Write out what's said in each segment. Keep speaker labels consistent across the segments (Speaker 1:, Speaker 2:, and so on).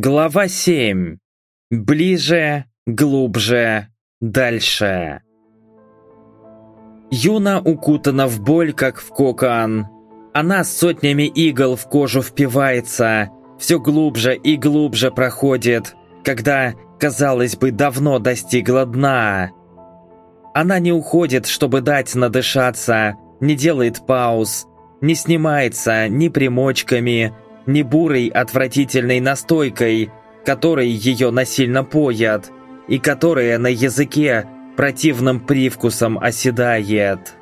Speaker 1: Глава 7. Ближе, глубже, дальше. Юна укутана в боль, как в кокон. Она с сотнями игл в кожу впивается, все глубже и глубже проходит, когда, казалось бы, давно достигла дна. Она не уходит, чтобы дать надышаться, не делает пауз, не снимается ни примочками, ни бурой отвратительной настойкой, которой ее насильно поят, и которая на языке противным привкусом оседает.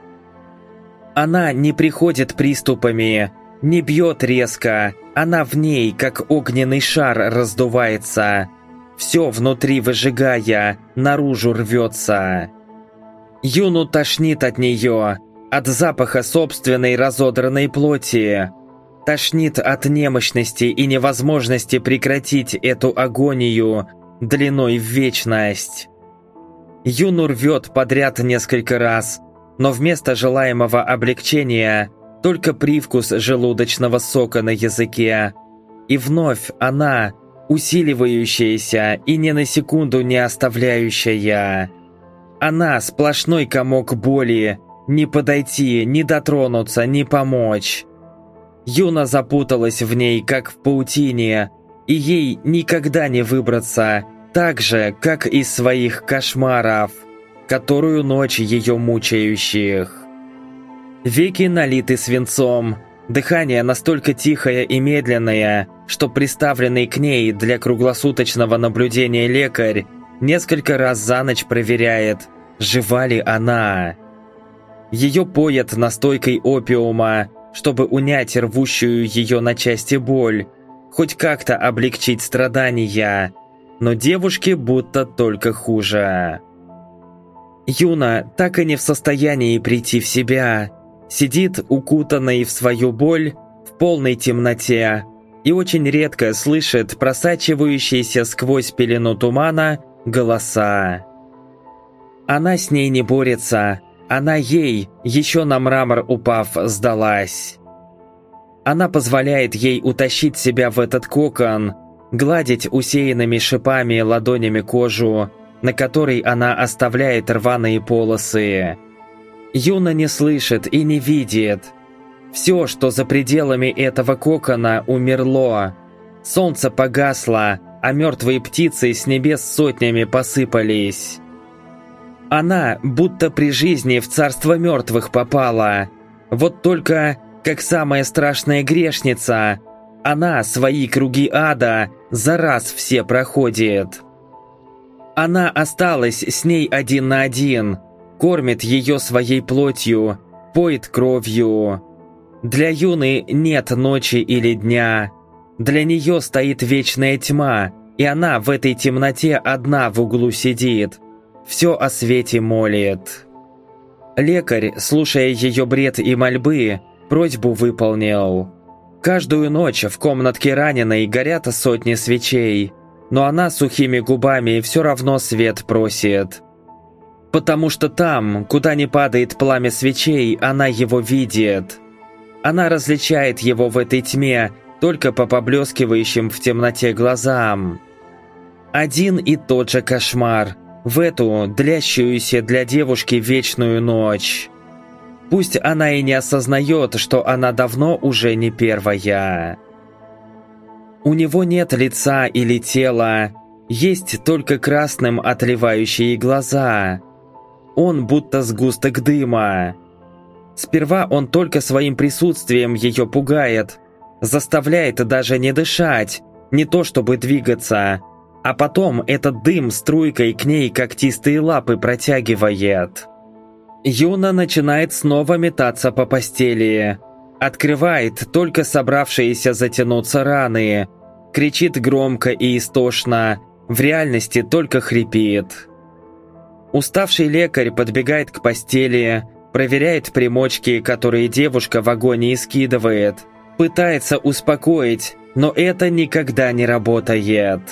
Speaker 1: Она не приходит приступами, не бьет резко, она в ней, как огненный шар, раздувается. Все внутри выжигая, наружу рвется. Юну тошнит от нее, от запаха собственной разодранной плоти. Тошнит от немощности и невозможности прекратить эту агонию длиной в вечность. Юну рвет подряд несколько раз, но вместо желаемого облегчения только привкус желудочного сока на языке. И вновь она, усиливающаяся и ни на секунду не оставляющая. Она сплошной комок боли, не подойти, не дотронуться, не помочь. Юна запуталась в ней, как в паутине, и ей никогда не выбраться, так же, как из своих кошмаров, которую ночь ее мучающих. Веки налиты свинцом, дыхание настолько тихое и медленное, что приставленный к ней для круглосуточного наблюдения лекарь несколько раз за ночь проверяет, жива ли она. Ее поят настойкой опиума, чтобы унять рвущую ее на части боль, хоть как-то облегчить страдания, но девушке будто только хуже. Юна так и не в состоянии прийти в себя, сидит укутанной в свою боль в полной темноте и очень редко слышит просачивающиеся сквозь пелену тумана голоса. Она с ней не борется, она ей, еще на мрамор упав, сдалась. Она позволяет ей утащить себя в этот кокон, гладить усеянными шипами ладонями кожу, на которой она оставляет рваные полосы. Юна не слышит и не видит. Все, что за пределами этого кокона, умерло. Солнце погасло, а мертвые птицы с небес сотнями посыпались. Она будто при жизни в царство мертвых попала. Вот только, как самая страшная грешница, она свои круги ада за раз все проходит. Она осталась с ней один на один, кормит ее своей плотью, поет кровью. Для Юны нет ночи или дня. Для нее стоит вечная тьма, и она в этой темноте одна в углу сидит – все о свете молит. Лекарь, слушая ее бред и мольбы, просьбу выполнил. Каждую ночь в комнатке раненой горят сотни свечей, но она сухими губами все равно свет просит. Потому что там, куда не падает пламя свечей, она его видит. Она различает его в этой тьме только по поблескивающим в темноте глазам. Один и тот же кошмар – в эту длящуюся для девушки вечную ночь. Пусть она и не осознает, что она давно уже не первая. У него нет лица или тела, есть только красным отливающие глаза. Он будто сгусток дыма. Сперва он только своим присутствием ее пугает, заставляет даже не дышать, не то чтобы двигаться, а потом этот дым струйкой к ней когтистые лапы протягивает. Юна начинает снова метаться по постели. Открывает только собравшиеся затянуться раны. Кричит громко и истошно, в реальности только хрипит. Уставший лекарь подбегает к постели, проверяет примочки, которые девушка в агонии скидывает. Пытается успокоить, но это никогда не работает.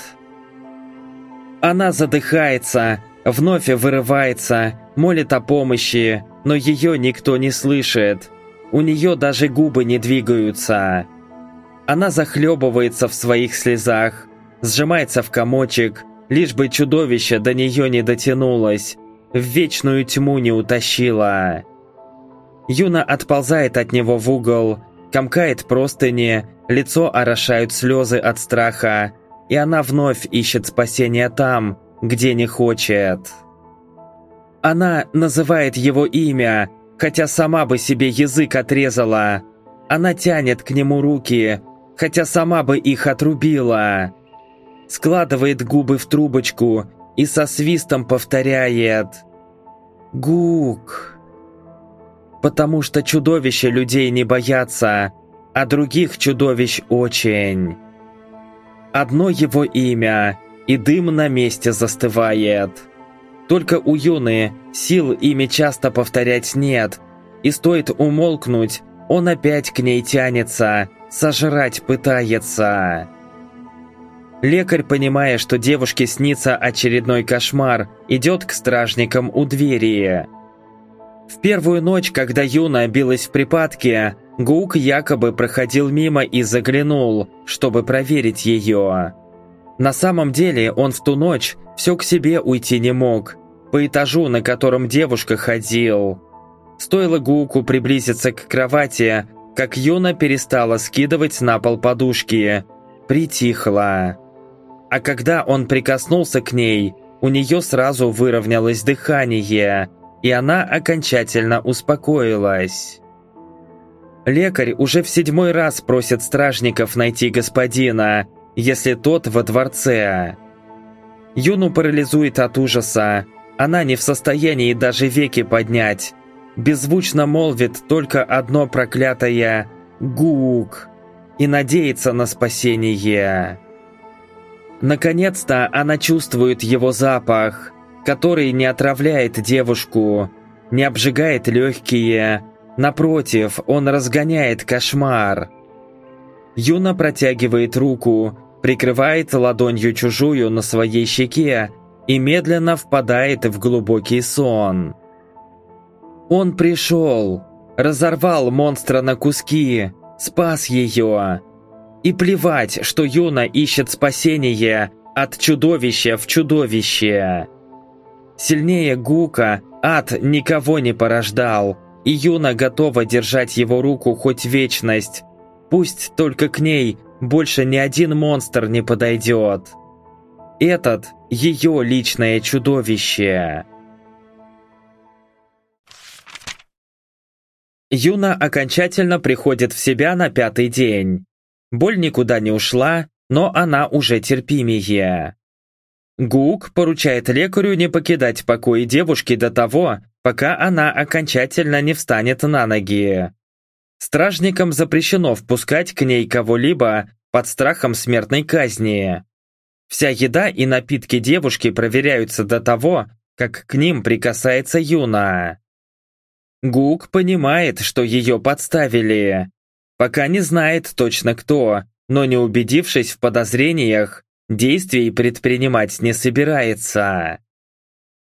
Speaker 1: Она задыхается, вновь вырывается, молит о помощи, но ее никто не слышит. У нее даже губы не двигаются. Она захлебывается в своих слезах, сжимается в комочек, лишь бы чудовище до нее не дотянулось, в вечную тьму не утащило. Юна отползает от него в угол, комкает простыни, лицо орошают слезы от страха, и она вновь ищет спасения там, где не хочет. Она называет его имя, хотя сама бы себе язык отрезала. Она тянет к нему руки, хотя сама бы их отрубила. Складывает губы в трубочку и со свистом повторяет «Гук». Потому что чудовища людей не боятся, а других чудовищ очень. Одно его имя, и дым на месте застывает. Только у Юны сил ими часто повторять нет, и стоит умолкнуть, он опять к ней тянется, сожрать пытается. Лекарь, понимая, что девушке снится очередной кошмар, идет к стражникам у двери. В первую ночь, когда Юна билась в припадке, Гук якобы проходил мимо и заглянул, чтобы проверить ее. На самом деле он в ту ночь все к себе уйти не мог, по этажу, на котором девушка ходил. Стоило Гуку приблизиться к кровати, как Юна перестала скидывать на пол подушки. Притихла. А когда он прикоснулся к ней, у нее сразу выровнялось дыхание, и она окончательно успокоилась. Лекарь уже в седьмой раз просит стражников найти господина, если тот во дворце. Юну парализует от ужаса. Она не в состоянии даже веки поднять. Беззвучно молвит только одно проклятое «Гук» и надеется на спасение. Наконец-то она чувствует его запах, который не отравляет девушку, не обжигает легкие. Напротив, он разгоняет кошмар. Юна протягивает руку, прикрывает ладонью чужую на своей щеке и медленно впадает в глубокий сон. Он пришел, разорвал монстра на куски, спас ее. И плевать, что Юна ищет спасение от чудовища в чудовище. Сильнее Гука ад никого не порождал, и Юна готова держать его руку хоть вечность. Пусть только к ней больше ни один монстр не подойдет. Этот – ее личное чудовище. Юна окончательно приходит в себя на пятый день. Боль никуда не ушла, но она уже терпимее. Гук поручает лекарю не покидать покои девушки до того, пока она окончательно не встанет на ноги. Стражникам запрещено впускать к ней кого-либо под страхом смертной казни. Вся еда и напитки девушки проверяются до того, как к ним прикасается Юна. Гук понимает, что ее подставили. Пока не знает точно кто, но не убедившись в подозрениях, действий предпринимать не собирается.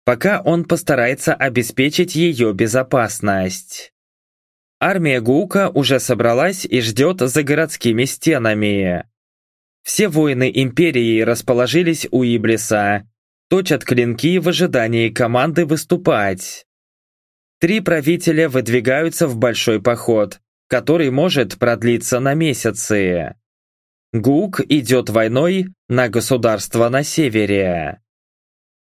Speaker 1: Пока он постарается обеспечить ее безопасность. Армия Гука уже собралась и ждет за городскими стенами. Все воины Империи расположились у Иблиса, точат клинки в ожидании команды выступать. Три правителя выдвигаются в большой поход, который может продлиться на месяцы. Гук идет войной на государство на севере.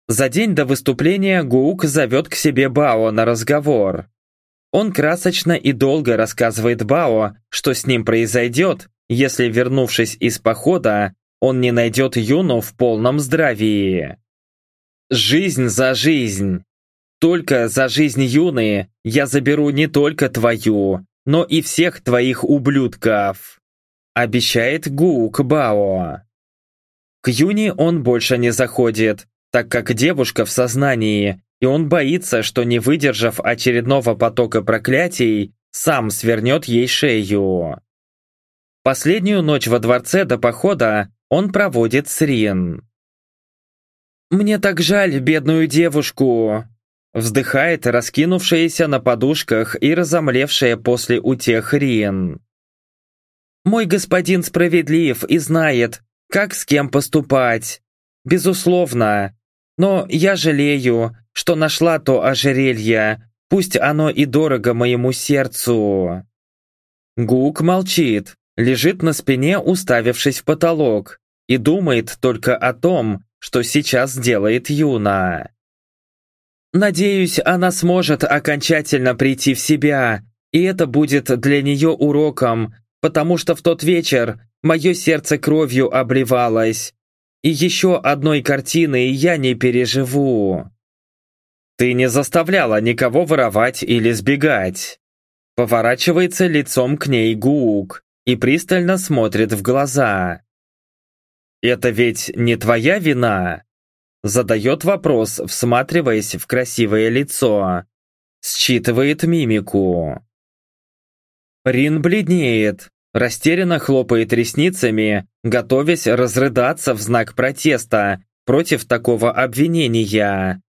Speaker 1: За день до выступления Гук зовет к себе Бао на разговор. Он красочно и долго рассказывает Бао, что с ним произойдет, если, вернувшись из похода, он не найдет Юну в полном здравии. Жизнь за жизнь. Только за жизнь Юны я заберу не только твою, но и всех твоих ублюдков. Обещает Гук Бао. К Юне он больше не заходит, так как девушка в сознании и он боится, что не выдержав очередного потока проклятий, сам свернет ей шею. Последнюю ночь во дворце до похода он проводит с Рин. «Мне так жаль бедную девушку!» Вздыхает раскинувшаяся на подушках и разомлевшая после утех Рин. «Мой господин справедлив и знает, как с кем поступать. Безусловно. Но я жалею, что нашла то ожерелье, пусть оно и дорого моему сердцу. Гук молчит, лежит на спине, уставившись в потолок, и думает только о том, что сейчас делает Юна. Надеюсь, она сможет окончательно прийти в себя, и это будет для нее уроком, потому что в тот вечер мое сердце кровью обливалось, и еще одной картины я не переживу. Ты не заставляла никого воровать или сбегать. Поворачивается лицом к ней Гук и пристально смотрит в глаза. «Это ведь не твоя вина?» Задает вопрос, всматриваясь в красивое лицо. Считывает мимику. Рин бледнеет, растерянно хлопает ресницами, готовясь разрыдаться в знак протеста против такого обвинения.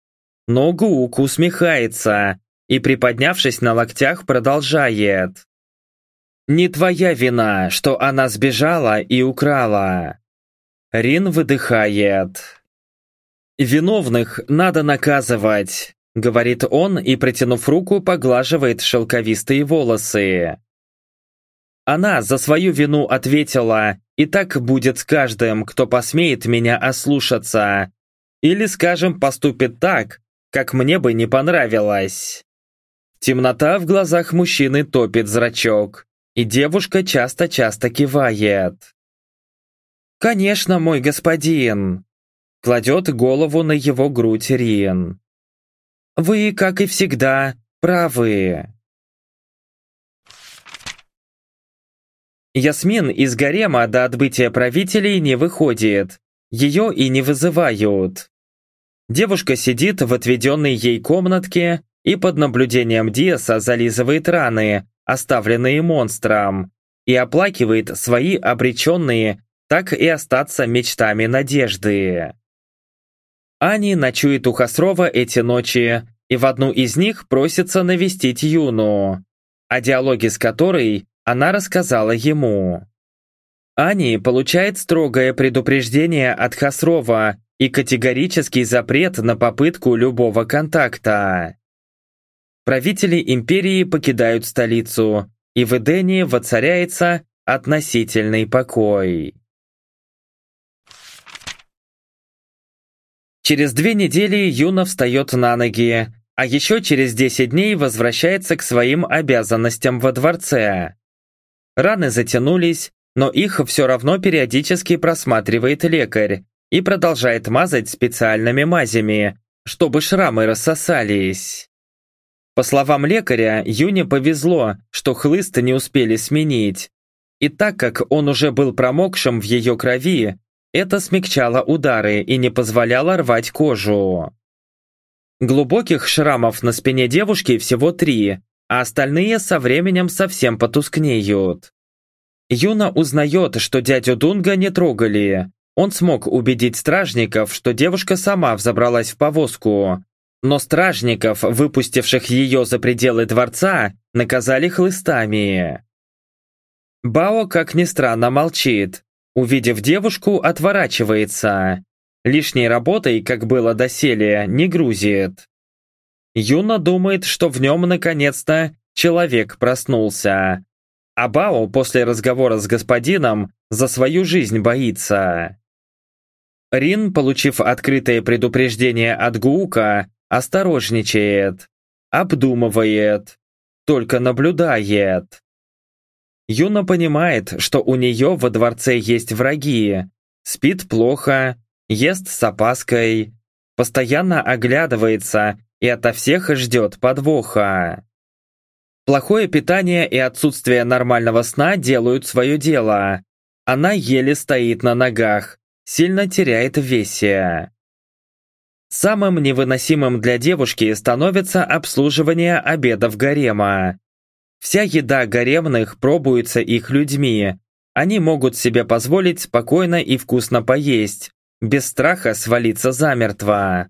Speaker 1: Но Гук усмехается и, приподнявшись на локтях, продолжает. «Не твоя вина, что она сбежала и украла». Рин выдыхает. «Виновных надо наказывать», — говорит он и, протянув руку, поглаживает шелковистые волосы. Она за свою вину ответила, и так будет с каждым, кто посмеет меня ослушаться. Или, скажем, поступит так, как мне бы не понравилось. Темнота в глазах мужчины топит зрачок, и девушка часто-часто кивает. «Конечно, мой господин!» Кладет голову на его грудь Рин. «Вы, как и всегда, правы». Ясмин из гарема до отбытия правителей не выходит. Ее и не вызывают. Девушка сидит в отведенной ей комнатке и под наблюдением Диаса зализывает раны, оставленные монстром, и оплакивает свои обреченные так и остаться мечтами надежды. Ани ночует у Хасрова эти ночи, и в одну из них просится навестить Юну, о диалоге с которой она рассказала ему. Ани получает строгое предупреждение от Хасрова и категорический запрет на попытку любого контакта. Правители империи покидают столицу, и в Эдене воцаряется относительный покой. Через две недели Юна встает на ноги, а еще через 10 дней возвращается к своим обязанностям во дворце. Раны затянулись, но их все равно периодически просматривает лекарь и продолжает мазать специальными мазями, чтобы шрамы рассосались. По словам лекаря, Юне повезло, что хлыст не успели сменить. И так как он уже был промокшим в ее крови, это смягчало удары и не позволяло рвать кожу. Глубоких шрамов на спине девушки всего три, а остальные со временем совсем потускнеют. Юна узнает, что дядю Дунга не трогали. Он смог убедить стражников, что девушка сама взобралась в повозку. Но стражников, выпустивших ее за пределы дворца, наказали хлыстами. Бао, как ни странно, молчит. Увидев девушку, отворачивается. Лишней работой, как было доселе, не грузит. Юна думает, что в нем наконец-то человек проснулся. А Бао после разговора с господином за свою жизнь боится. Рин, получив открытое предупреждение от Гуука, осторожничает, обдумывает, только наблюдает. Юна понимает, что у нее во дворце есть враги, спит плохо, ест с опаской, постоянно оглядывается и ото всех ждет подвоха. Плохое питание и отсутствие нормального сна делают свое дело. Она еле стоит на ногах, сильно теряет в весе. Самым невыносимым для девушки становится обслуживание обедов гарема. Вся еда гаремных пробуется их людьми. Они могут себе позволить спокойно и вкусно поесть, без страха свалиться замертво.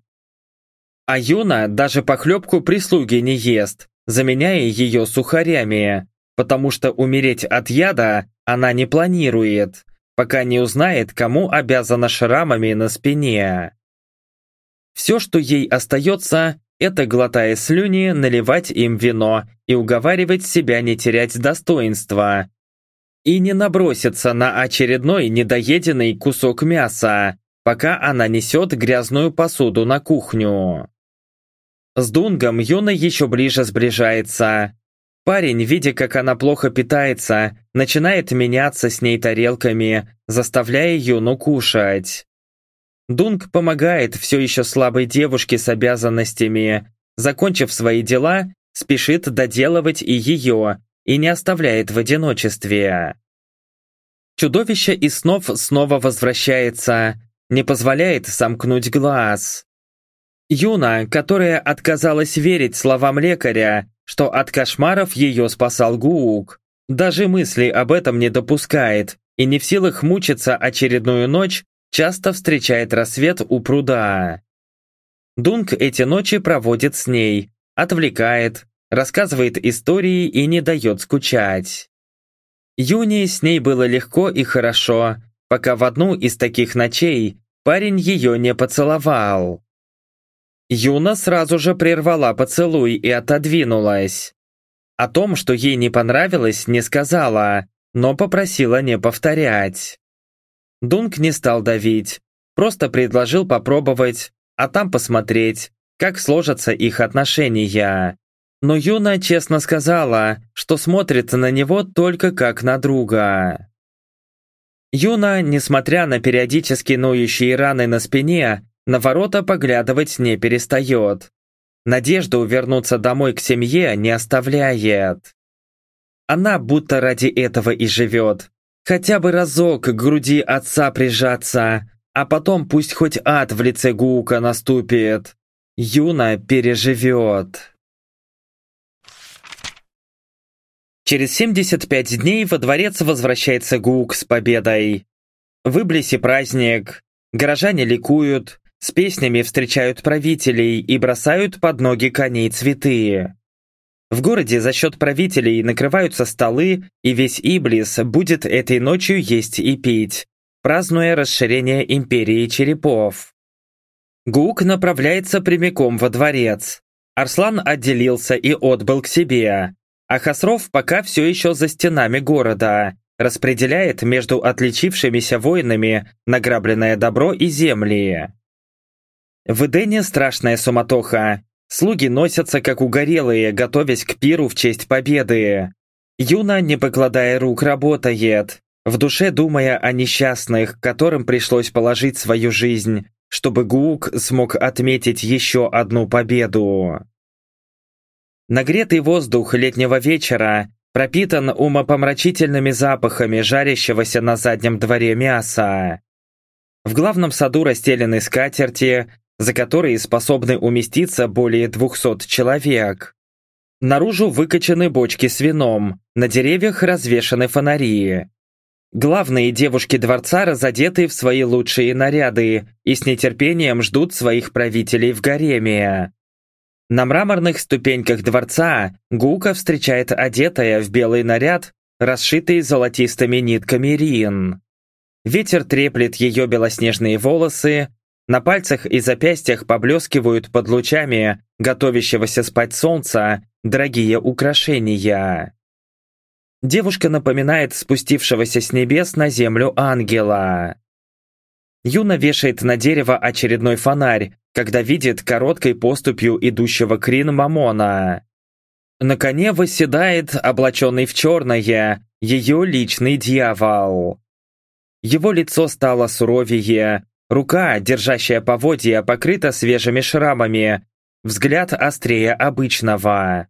Speaker 1: А Юна даже похлебку прислуги не ест, заменяя ее сухарями, потому что умереть от яда она не планирует, пока не узнает, кому обязана шрамами на спине. Все, что ей остается, это, глотая слюни, наливать им вино и уговаривать себя не терять достоинства. И не наброситься на очередной недоеденный кусок мяса, пока она несет грязную посуду на кухню. С Дунгом Юна еще ближе сближается. Парень, видя, как она плохо питается, начинает меняться с ней тарелками, заставляя Юну кушать. Дунг помогает все еще слабой девушке с обязанностями. Закончив свои дела, спешит доделывать и ее, и не оставляет в одиночестве. Чудовище из снов снова возвращается, не позволяет сомкнуть глаз. Юна, которая отказалась верить словам лекаря, что от кошмаров ее спасал Гуук, даже мысли об этом не допускает и не в силах мучиться очередную ночь, часто встречает рассвет у пруда. Дунк эти ночи проводит с ней, отвлекает, рассказывает истории и не дает скучать. Юни с ней было легко и хорошо, пока в одну из таких ночей парень ее не поцеловал. Юна сразу же прервала поцелуй и отодвинулась. О том, что ей не понравилось, не сказала, но попросила не повторять. Дунк не стал давить, просто предложил попробовать, а там посмотреть, как сложатся их отношения. Но Юна честно сказала, что смотрит на него только как на друга. Юна, несмотря на периодически ноющие раны на спине, на ворота поглядывать не перестает. Надежду вернуться домой к семье не оставляет. Она будто ради этого и живет, Хотя бы разок к груди отца прижаться, а потом пусть хоть ад в лице Гука наступит. Юна переживет. Через 75 дней во дворец возвращается Гук с победой. В Иблисе праздник, горожане ликуют, с песнями встречают правителей и бросают под ноги коней цветы. В городе за счет правителей накрываются столы, и весь Иблис будет этой ночью есть и пить, празднуя расширение империи черепов. Гук направляется прямиком во дворец. Арслан отделился и отбыл к себе, а Хасров пока все еще за стенами города, распределяет между отличившимися воинами награбленное добро и земли. В Эдене страшная суматоха, Слуги носятся как угорелые, готовясь к пиру в честь победы. Юна, не покладая рук, работает, в душе думая о несчастных, которым пришлось положить свою жизнь, чтобы Гук смог отметить еще одну победу. Нагретый воздух летнего вечера пропитан умопомрачительными запахами жарящегося на заднем дворе мяса. В главном саду расстелены скатерти, за которые способны уместиться более 200 человек. Наружу выкачаны бочки с вином, на деревьях развешаны фонари. Главные девушки дворца разодеты в свои лучшие наряды и с нетерпением ждут своих правителей в гареме. На мраморных ступеньках дворца Гука встречает одетая в белый наряд, расшитый золотистыми нитками рин. Ветер треплет ее белоснежные волосы, на пальцах и запястьях поблескивают под лучами готовящегося спать солнца дорогие украшения. Девушка напоминает спустившегося с небес на землю ангела. Юна вешает на дерево очередной фонарь, когда видит короткой поступью идущего Крин Мамона. На коне восседает, облаченный в черное, ее личный дьявол. Его лицо стало суровее, Рука, держащая поводья, покрыта свежими шрамами, взгляд острее обычного.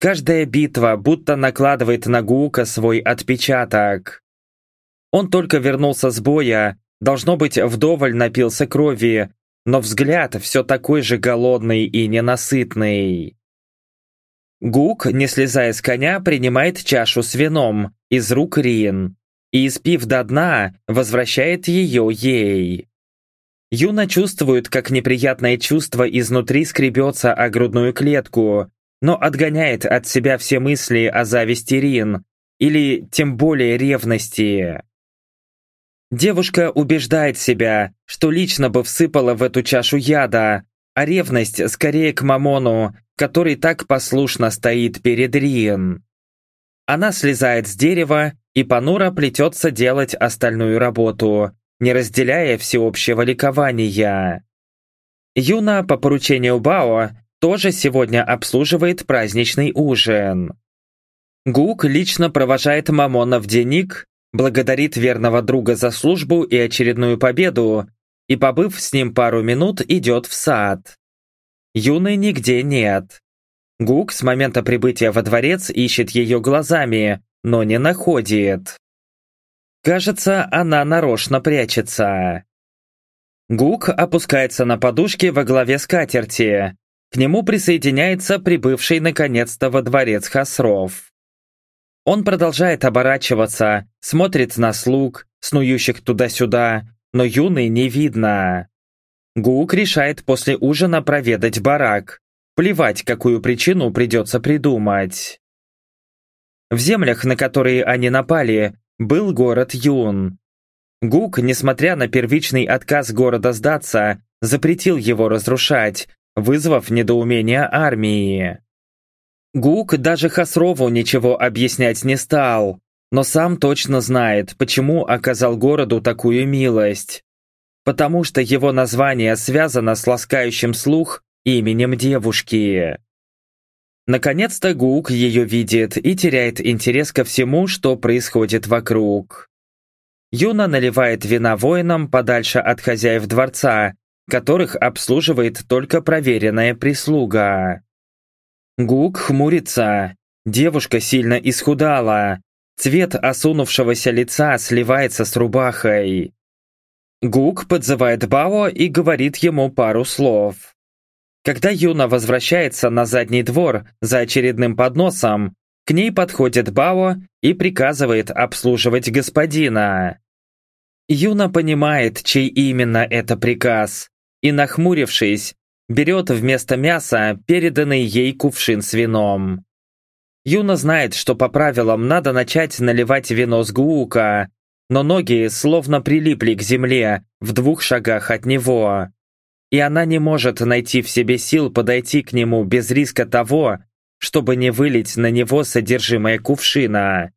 Speaker 1: Каждая битва будто накладывает на Гука свой отпечаток. Он только вернулся с боя, должно быть, вдоволь напился крови, но взгляд все такой же голодный и ненасытный. Гук, не слезая с коня, принимает чашу с вином из рук Рин и, испив до дна, возвращает ее ей. Юна чувствует, как неприятное чувство изнутри скребется о грудную клетку, но отгоняет от себя все мысли о зависти Рин, или тем более ревности. Девушка убеждает себя, что лично бы всыпала в эту чашу яда, а ревность скорее к Мамону, который так послушно стоит перед Риен. Она слезает с дерева и понуро плетется делать остальную работу, не разделяя всеобщего ликования. Юна по поручению Бао тоже сегодня обслуживает праздничный ужин. Гук лично провожает Мамона в денег, благодарит верного друга за службу и очередную победу, и, побыв с ним пару минут, идет в сад. Юны нигде нет. Гук с момента прибытия во дворец ищет ее глазами, но не находит. Кажется, она нарочно прячется. Гук опускается на подушке во главе скатерти. К нему присоединяется прибывший наконец-то во дворец Хасров. Он продолжает оборачиваться, смотрит на слуг, снующих туда-сюда, но юный не видно. Гук решает после ужина проведать барак. Плевать, какую причину придется придумать. В землях, на которые они напали, был город Юн. Гук, несмотря на первичный отказ города сдаться, запретил его разрушать, вызвав недоумение армии. Гук даже Хасрову ничего объяснять не стал, но сам точно знает, почему оказал городу такую милость. Потому что его название связано с ласкающим слух именем девушки. Наконец-то Гук ее видит и теряет интерес ко всему, что происходит вокруг. Юна наливает вина воинам подальше от хозяев дворца, которых обслуживает только проверенная прислуга. Гук хмурится. Девушка сильно исхудала. Цвет осунувшегося лица сливается с рубахой. Гук подзывает Бао и говорит ему пару слов. Когда Юна возвращается на задний двор за очередным подносом, к ней подходит Бао и приказывает обслуживать господина. Юна понимает, чей именно это приказ, и, нахмурившись, берет вместо мяса переданный ей кувшин с вином. Юна знает, что по правилам надо начать наливать вино с гуука, но ноги словно прилипли к земле в двух шагах от него. И она не может найти в себе сил подойти к нему без риска того, чтобы не вылить на него содержимое кувшина.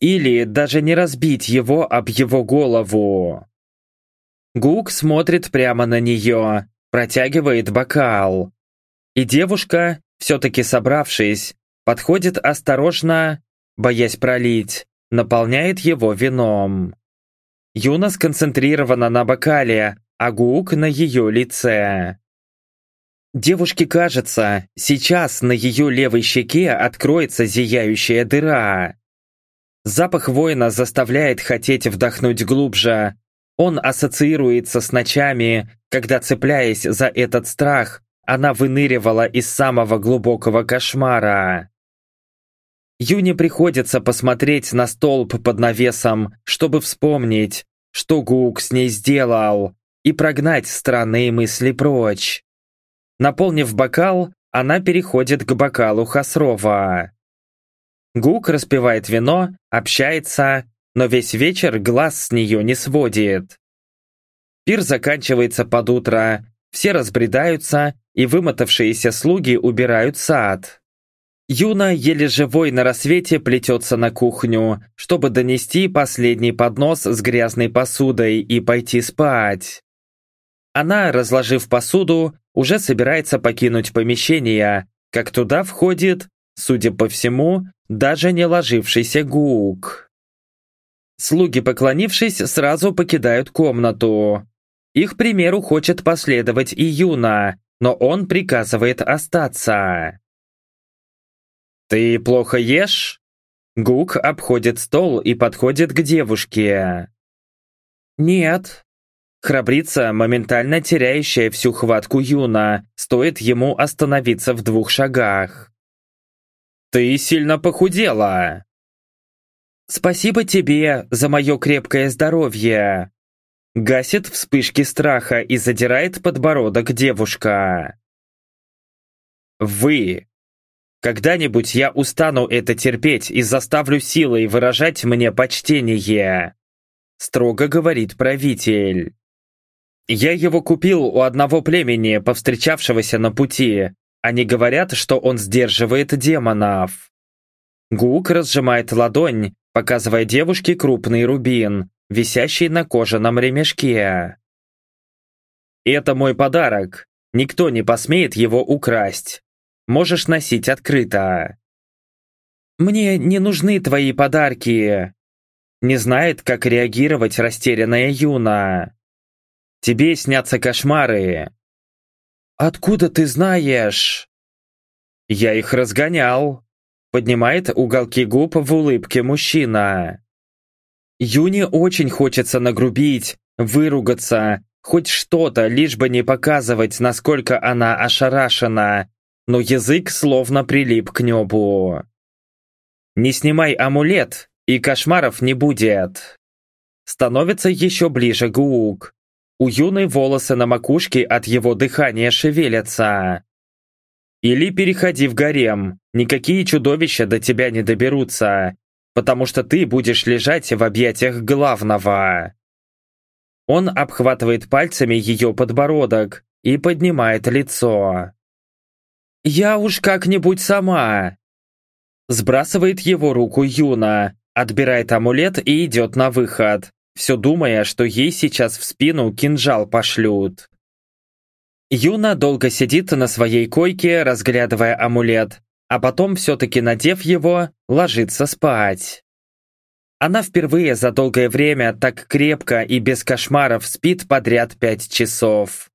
Speaker 1: Или даже не разбить его об его голову. Гук смотрит прямо на нее, протягивает бокал. И девушка, все-таки собравшись, подходит осторожно, боясь пролить, наполняет его вином. Юна сконцентрирована на бокале, а Гук на ее лице. Девушке кажется, сейчас на ее левой щеке откроется зияющая дыра. Запах воина заставляет хотеть вдохнуть глубже, он ассоциируется с ночами, когда, цепляясь за этот страх, она выныривала из самого глубокого кошмара. Юне приходится посмотреть на столб под навесом, чтобы вспомнить, что Гук с ней сделал, и прогнать странные мысли прочь. Наполнив бокал, она переходит к бокалу Хасрова. Гук распивает вино, общается, но весь вечер глаз с нее не сводит. Пир заканчивается под утро, все разбредаются, и вымотавшиеся слуги убирают сад. Юна, еле живой на рассвете, плетется на кухню, чтобы донести последний поднос с грязной посудой и пойти спать. Она, разложив посуду, уже собирается покинуть помещение, как туда входит, судя по всему, даже не ложившийся гук. Слуги, поклонившись, сразу покидают комнату. Их примеру хочет последовать и Юна, но он приказывает остаться. «Ты плохо ешь?» Гук обходит стол и подходит к девушке. «Нет». Храбрица, моментально теряющая всю хватку Юна, стоит ему остановиться в двух шагах. «Ты сильно похудела!» «Спасибо тебе за мое крепкое здоровье!» Гасит вспышки страха и задирает подбородок девушка. «Вы! Когда-нибудь я устану это терпеть и заставлю силой выражать мне почтение!» строго говорит правитель. Я его купил у одного племени, повстречавшегося на пути. Они говорят, что он сдерживает демонов. Гук разжимает ладонь, показывая девушке крупный рубин, висящий на кожаном ремешке. «Это мой подарок. Никто не посмеет его украсть. Можешь носить открыто». «Мне не нужны твои подарки», не знает, как реагировать растерянная Юна. Тебе снятся кошмары. Откуда ты знаешь? Я их разгонял. Поднимает уголки губ в улыбке мужчина. Юне очень хочется нагрубить, выругаться, хоть что-то, лишь бы не показывать, насколько она ошарашена, но язык словно прилип к небу. «Не снимай амулет, и кошмаров не будет!» Становится еще ближе Гук. У юной волосы на макушке от его дыхания шевелятся. Или переходи в гарем, никакие чудовища до тебя не доберутся, потому что ты будешь лежать в объятиях главного. Он обхватывает пальцами ее подбородок и поднимает лицо. «Я уж как-нибудь сама!» Сбрасывает его руку Юна, отбирает амулет и идет на выход, все думая, что ей сейчас в спину кинжал пошлют. Юна долго сидит на своей койке, разглядывая амулет, а потом, все-таки надев его, ложится спать. Она впервые за долгое время так крепко и без кошмаров спит подряд пять часов.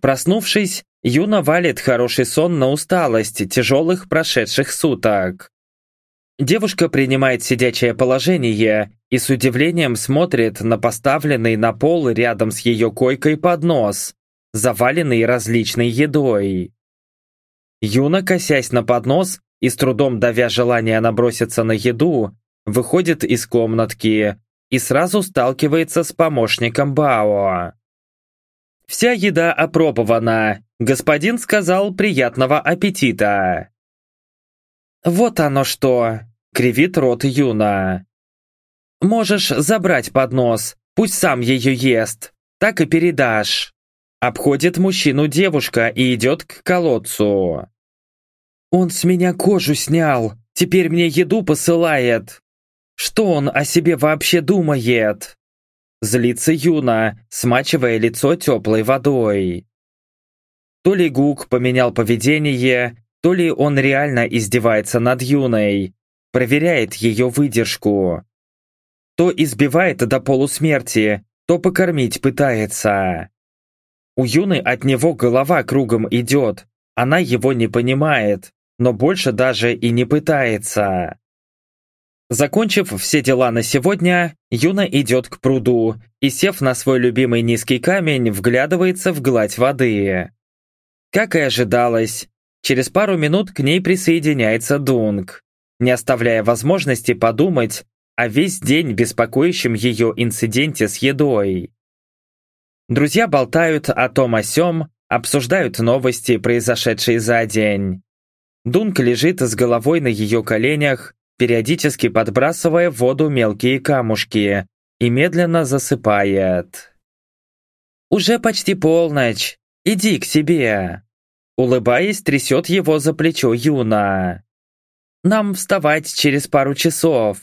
Speaker 1: Проснувшись, Юна валит хороший сон на усталость тяжелых прошедших суток. Девушка принимает сидячее положение и с удивлением смотрит на поставленный на пол рядом с ее койкой поднос, заваленный различной едой. Юна, косясь на поднос и с трудом давя желание наброситься на еду, выходит из комнатки и сразу сталкивается с помощником Бао. «Вся еда опробована. Господин сказал приятного аппетита». «Вот оно что!» — кривит рот Юна. «Можешь забрать поднос, пусть сам ее ест, так и передашь». Обходит мужчину девушка и идет к колодцу. «Он с меня кожу снял, теперь мне еду посылает. Что он о себе вообще думает?» Злится Юна, смачивая лицо теплой водой. То ли Гук поменял поведение, то ли он реально издевается над Юной, проверяет ее выдержку. То избивает до полусмерти, то покормить пытается. У Юны от него голова кругом идет, она его не понимает, но больше даже и не пытается. Закончив все дела на сегодня, Юна идет к пруду и, сев на свой любимый низкий камень, вглядывается в гладь воды. Как и ожидалось, через пару минут к ней присоединяется Дунг не оставляя возможности подумать о весь день беспокоящем ее инциденте с едой. Друзья болтают о том о сём, обсуждают новости, произошедшие за день. Дунк лежит с головой на ее коленях, периодически подбрасывая в воду мелкие камушки, и медленно засыпает. «Уже почти полночь. Иди к себе!» Улыбаясь, трясет его за плечо Юна. Нам вставать через пару часов».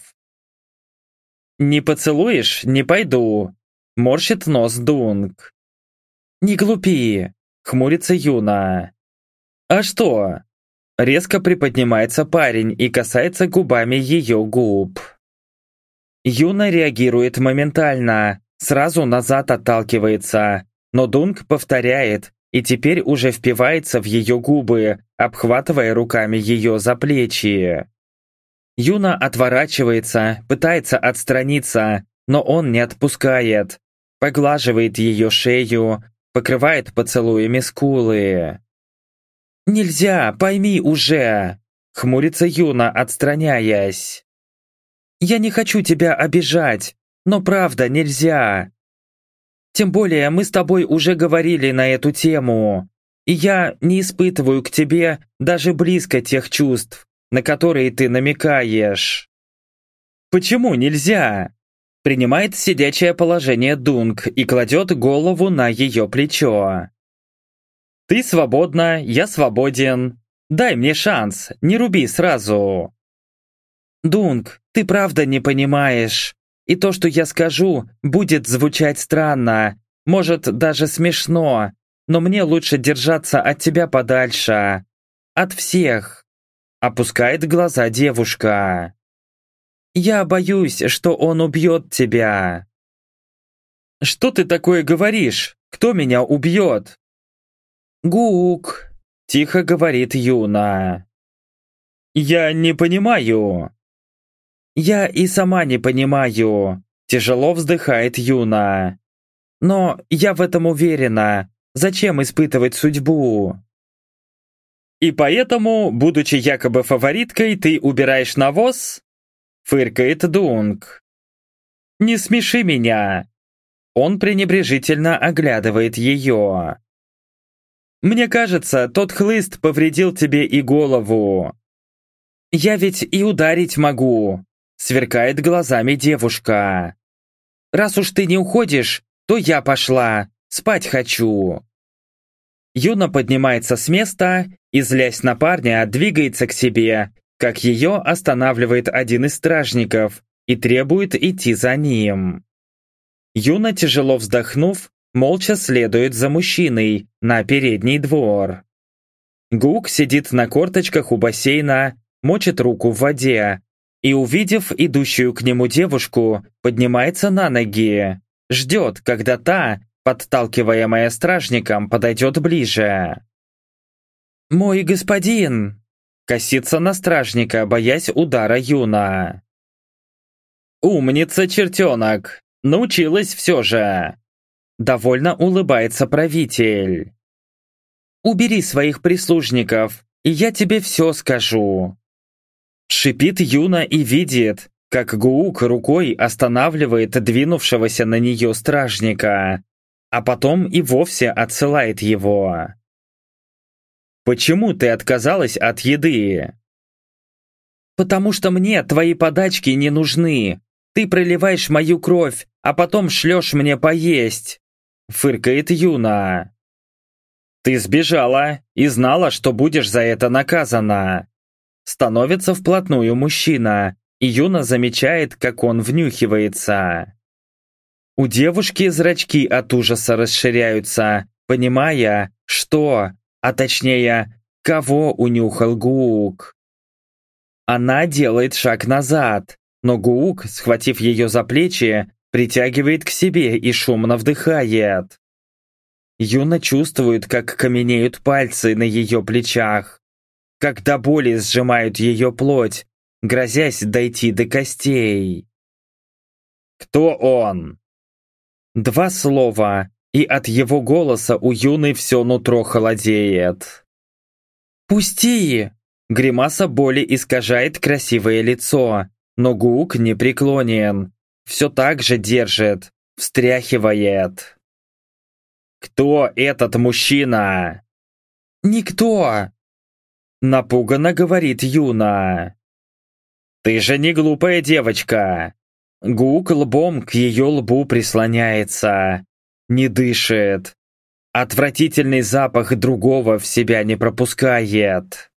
Speaker 1: «Не поцелуешь? Не пойду», — морщит нос Дунк. «Не глупи», — хмурится Юна. «А что?» Резко приподнимается парень и касается губами ее губ. Юна реагирует моментально, сразу назад отталкивается, но Дунк повторяет, и теперь уже впивается в ее губы, обхватывая руками ее за плечи. Юна отворачивается, пытается отстраниться, но он не отпускает. Поглаживает ее шею, покрывает поцелуями скулы. «Нельзя, пойми уже!» — хмурится Юна, отстраняясь. «Я не хочу тебя обижать, но правда нельзя. Тем более мы с тобой уже говорили на эту тему. И я не испытываю к тебе даже близко тех чувств, на которые ты намекаешь. Почему нельзя? Принимает сидячее положение Дунк и кладет голову на ее плечо. «Ты свободна, я свободен. Дай мне шанс, не руби сразу». «Дунк, ты правда не понимаешь. И то, что я скажу, будет звучать странно, может, даже смешно, но мне лучше держаться от тебя подальше. От всех. Опускает глаза девушка. Я боюсь, что он убьет тебя. Что ты такое говоришь? Кто меня убьет? Гук, тихо говорит Юна. Я не понимаю. Я и сама не понимаю. Тяжело вздыхает Юна. Но я в этом уверена. Зачем испытывать судьбу? И поэтому, будучи якобы фавориткой, ты убираешь навоз? Фыркает Дунк. Не смеши меня. Он пренебрежительно оглядывает ее. Мне кажется, тот хлыст повредил тебе и голову. Я ведь и ударить могу, сверкает глазами девушка. Раз уж ты не уходишь, то я пошла. Спать хочу!» Юна поднимается с места и, злясь на парня, двигается к себе, как ее останавливает один из стражников и требует идти за ним. Юна, тяжело вздохнув, молча следует за мужчиной на передний двор. Гук сидит на корточках у бассейна, мочит руку в воде и, увидев идущую к нему девушку, поднимается на ноги, ждет, когда та подталкиваемая стражником, подойдет ближе. «Мой господин!» Косится на стражника, боясь удара Юна. «Умница, чертенок! Научилась все же!» Довольно улыбается правитель. «Убери своих прислужников, и я тебе все скажу!» Шипит Юна и видит, как Гуук рукой останавливает двинувшегося на нее стражника, а потом и вовсе отсылает его. «Почему ты отказалась от еды?» «Потому что мне твои подачки не нужны. Ты проливаешь мою кровь, а потом шлешь мне поесть», — фыркает Юна. «Ты сбежала и знала, что будешь за это наказана». Становится вплотную мужчина, и Юна замечает, как он внюхивается. У девушки зрачки от ужаса расширяются, понимая, что, а точнее, кого унюхал Гуук. Она делает шаг назад, но Гуук, схватив ее за плечи, притягивает к себе и шумно вдыхает. Юна чувствует, как каменеют пальцы на ее плечах, как до боли сжимают ее плоть, грозясь дойти до костей. «Кто он?» Два слова, и от его голоса у юной все нутро холодеет. «Пусти!» Гримаса боли искажает красивое лицо, но Гук не преклонен. Все так же держит, встряхивает. «Кто этот мужчина?» «Никто!» Напуганно говорит Юна. «Ты же не глупая девочка!» Гук лбом к ее лбу прислоняется. Не дышит. Отвратительный запах другого в себя не пропускает.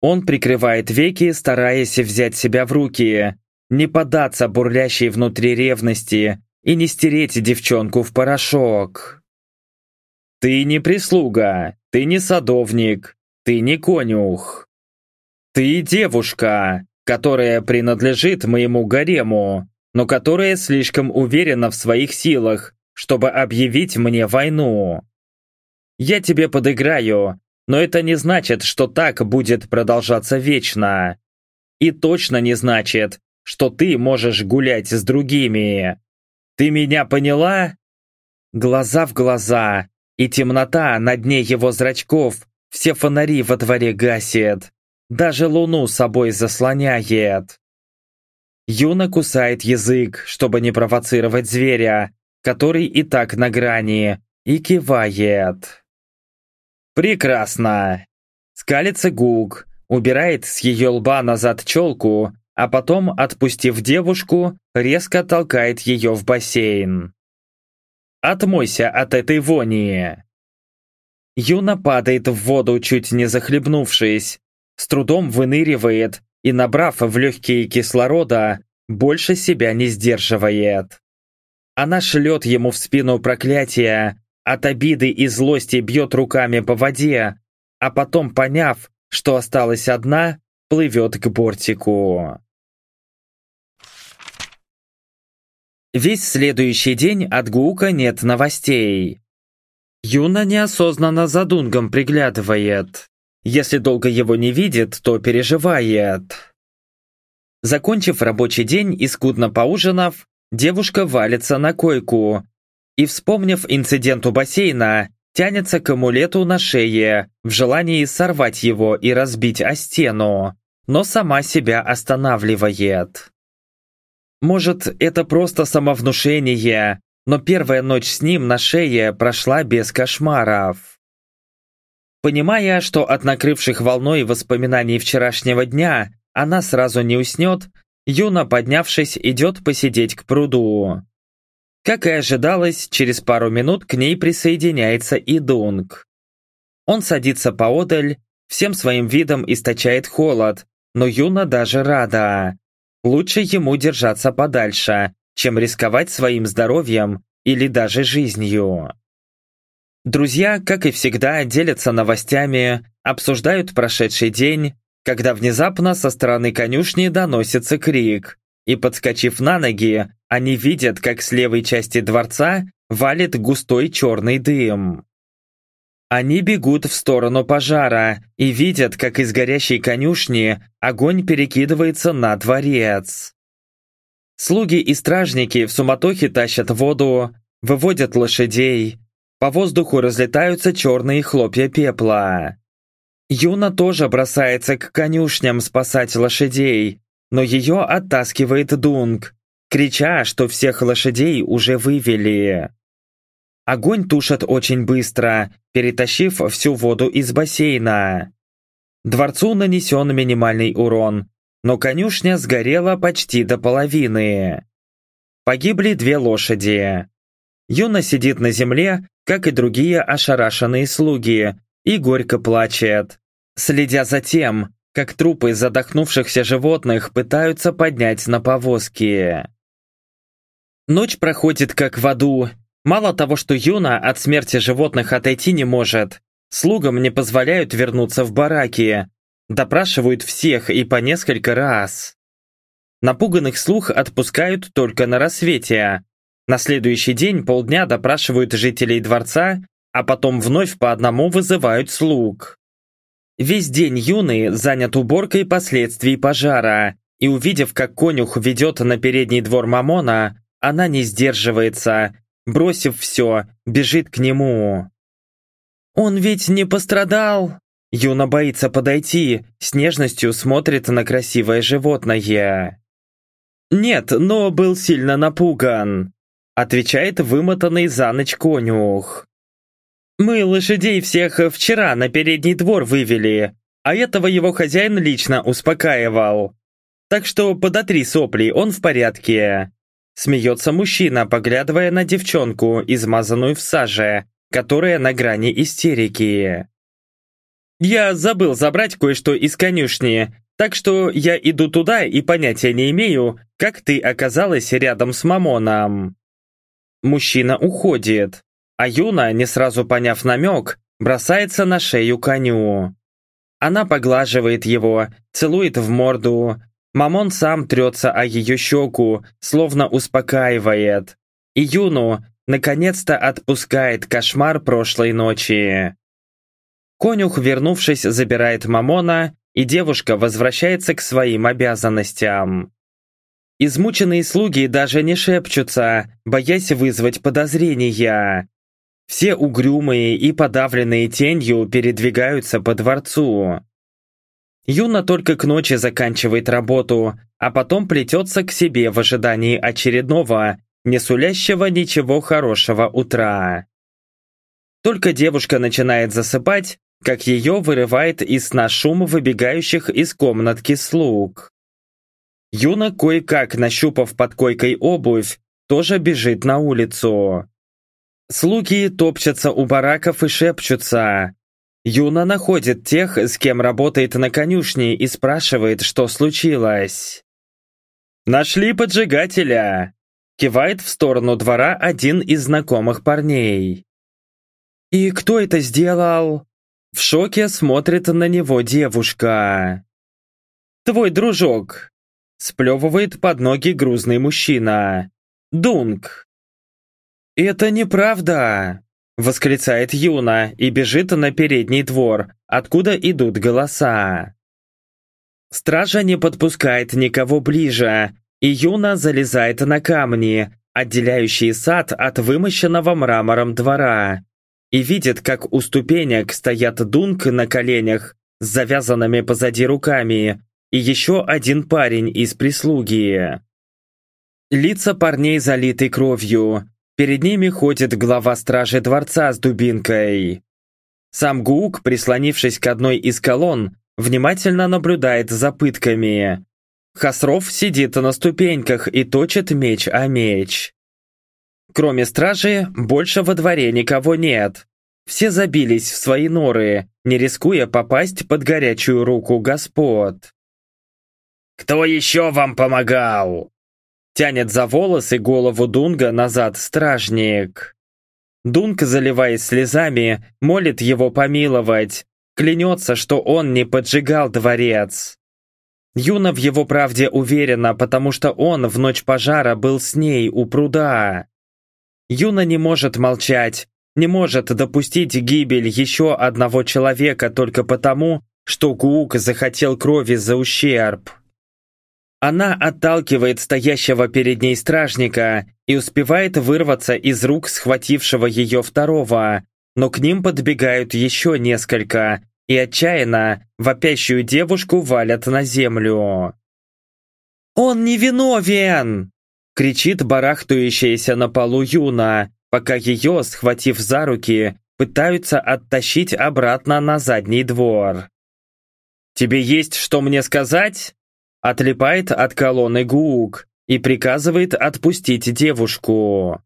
Speaker 1: Он прикрывает веки, стараясь взять себя в руки, не поддаться бурлящей внутри ревности и не стереть девчонку в порошок. «Ты не прислуга, ты не садовник, ты не конюх. Ты девушка, которая принадлежит моему гарему, но которая слишком уверена в своих силах, чтобы объявить мне войну. Я тебе подыграю, но это не значит, что так будет продолжаться вечно. И точно не значит, что ты можешь гулять с другими. Ты меня поняла? Глаза в глаза, и темнота на дне его зрачков все фонари во дворе гасит. Даже луну собой заслоняет. Юна кусает язык, чтобы не провоцировать зверя, который и так на грани, и кивает. Прекрасно. Скалится Гук, убирает с ее лба назад челку, а потом, отпустив девушку, резко толкает ее в бассейн. «Отмойся от этой вони!» Юна падает в воду, чуть не захлебнувшись, с трудом выныривает и, набрав в легкие кислорода, больше себя не сдерживает. Она шлет ему в спину проклятия, от обиды и злости бьет руками по воде, а потом, поняв, что осталась одна, плывет к бортику. Весь следующий день от Гука нет новостей. Юна неосознанно за Дунгом приглядывает. Если долго его не видит, то переживает. Закончив рабочий день и скудно поужинав, девушка валится на койку и, вспомнив инцидент у бассейна, тянется к амулету на шее в желании сорвать его и разбить о стену, но сама себя останавливает. Может, это просто самовнушение, но первая ночь с ним на шее прошла без кошмаров. Понимая, что от накрывших волной воспоминаний вчерашнего дня она сразу не уснет, Юна, поднявшись, идет посидеть к пруду. Как и ожидалось, через пару минут к ней присоединяется и Дунг. Он садится поодаль, всем своим видом источает холод, но Юна даже рада. Лучше ему держаться подальше, чем рисковать своим здоровьем или даже жизнью. Друзья, как и всегда, делятся новостями, обсуждают прошедший день, когда внезапно со стороны конюшни доносится крик, и, подскочив на ноги, они видят, как с левой части дворца валит густой черный дым. Они бегут в сторону пожара и видят, как из горящей конюшни огонь перекидывается на дворец. Слуги и стражники в суматохе тащат воду, выводят лошадей. По воздуху разлетаются черные хлопья пепла. Юна тоже бросается к конюшням спасать лошадей, но ее оттаскивает Дунг, крича, что всех лошадей уже вывели. Огонь тушат очень быстро, перетащив всю воду из бассейна. Дворцу нанесен минимальный урон, но конюшня сгорела почти до половины. Погибли две лошади. Юна сидит на земле, как и другие ошарашенные слуги, и горько плачет, следя за тем, как трупы задохнувшихся животных пытаются поднять на повозки. Ночь проходит как в аду. Мало того, что Юна от смерти животных отойти не может, слугам не позволяют вернуться в бараки, Допрашивают всех и по несколько раз. Напуганных слух отпускают только на рассвете. На следующий день полдня допрашивают жителей дворца, а потом вновь по одному вызывают слуг. Весь день юный занят уборкой последствий пожара, и увидев, как конюх ведет на передний двор Мамона, она не сдерживается, бросив все, бежит к нему. «Он ведь не пострадал?» Юна боится подойти, с нежностью смотрит на красивое животное. «Нет, но был сильно напуган», отвечает вымотанный за ночь конюх. «Мы лошадей всех вчера на передний двор вывели, а этого его хозяин лично успокаивал. Так что подотри сопли, он в порядке». Смеется мужчина, поглядывая на девчонку, измазанную в саже, которая на грани истерики. Я забыл забрать кое-что из конюшни, так что я иду туда и понятия не имею, как ты оказалась рядом с Мамоном». Мужчина уходит, а Юна, не сразу поняв намек, бросается на шею коню. Она поглаживает его, целует в морду. Мамон сам трется о ее щеку, словно успокаивает. И Юну наконец-то отпускает кошмар прошлой ночи. Конюх, вернувшись, забирает Мамона, и девушка возвращается к своим обязанностям. Измученные слуги даже не шепчутся, боясь вызвать подозрения. Все угрюмые и подавленные тенью передвигаются по дворцу. Юна только к ночи заканчивает работу, а потом плетется к себе в ожидании очередного, не сулящего ничего хорошего утра. Только девушка начинает засыпать, как ее вырывает из сна шум выбегающих из комнатки слуг. Юна, кое-как нащупав под койкой обувь, тоже бежит на улицу. Слуги топчутся у бараков и шепчутся. Юна находит тех, с кем работает на конюшне и спрашивает, что случилось. «Нашли поджигателя!» Кивает в сторону двора один из знакомых парней. «И кто это сделал?» В шоке смотрит на него девушка. «Твой дружок!» Сплевывает под ноги грузный мужчина. «Дунк!» «Это неправда!» Восклицает Юна и бежит на передний двор, откуда идут голоса. Стража не подпускает никого ближе, и Юна залезает на камни, отделяющие сад от вымощенного мрамором двора, и видит, как у ступенек стоят Дунк на коленях с завязанными позади руками и еще один парень из прислуги. Лица парней залиты кровью, перед ними ходит глава стражи дворца с дубинкой. Сам Гук, прислонившись к одной из колонн, внимательно наблюдает за пытками. Хасров сидит на ступеньках и точит меч о меч. Кроме стражи, больше во дворе никого нет. Все забились в свои норы, не рискуя попасть под горячую руку господ.
Speaker 2: «Кто еще вам помогал?»
Speaker 1: Тянет за волосы голову Дунга назад стражник. Дунг, заливаясь слезами, молит его помиловать, клянется, что он не поджигал дворец. Юна в его правде уверена, потому что он в ночь пожара был с ней у пруда. Юна не может молчать, не может допустить гибель еще одного человека только потому, что Гук захотел крови за ущерб. Она отталкивает стоящего перед ней стражника и успевает вырваться из рук схватившего ее второго, но к ним подбегают еще несколько и отчаянно вопящую девушку валят на землю. «Он невиновен!» Кричит барахтающаяся на полу Юна, пока ее, схватив за руки, пытаются оттащить обратно на задний двор. «Тебе есть что мне сказать?» Отлипает от колонны Гук и приказывает отпустить девушку.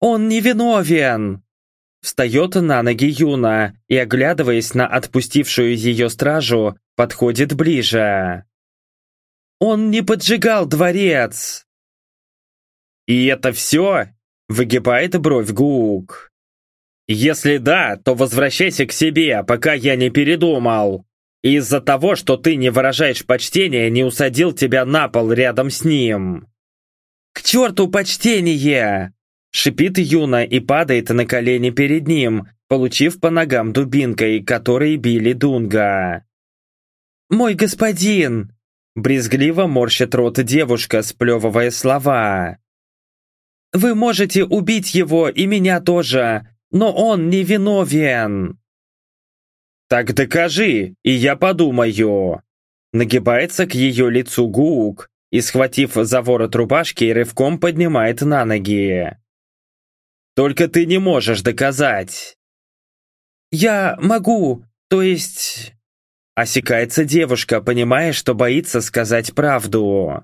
Speaker 1: «Он невиновен!» Встает на ноги Юна и, оглядываясь на отпустившую ее стражу, подходит ближе. «Он не поджигал дворец!» «И это все?» – выгибает бровь Гук. «Если да, то возвращайся к себе, пока я не передумал. Из-за того, что ты не выражаешь почтения, не усадил тебя на пол рядом с ним». «К черту почтение!» Шипит Юна и падает на колени перед ним, получив по ногам дубинкой, которой били Дунга. «Мой господин!» Брезгливо морщит рот девушка, сплевывая слова. «Вы можете убить его и меня тоже, но он не виновен!» «Так докажи, и я подумаю!» Нагибается к ее лицу Гук и, схватив за ворот рубашки, рывком поднимает на ноги. «Только ты не можешь доказать!» «Я могу, то есть...» Осекается девушка, понимая, что боится сказать правду.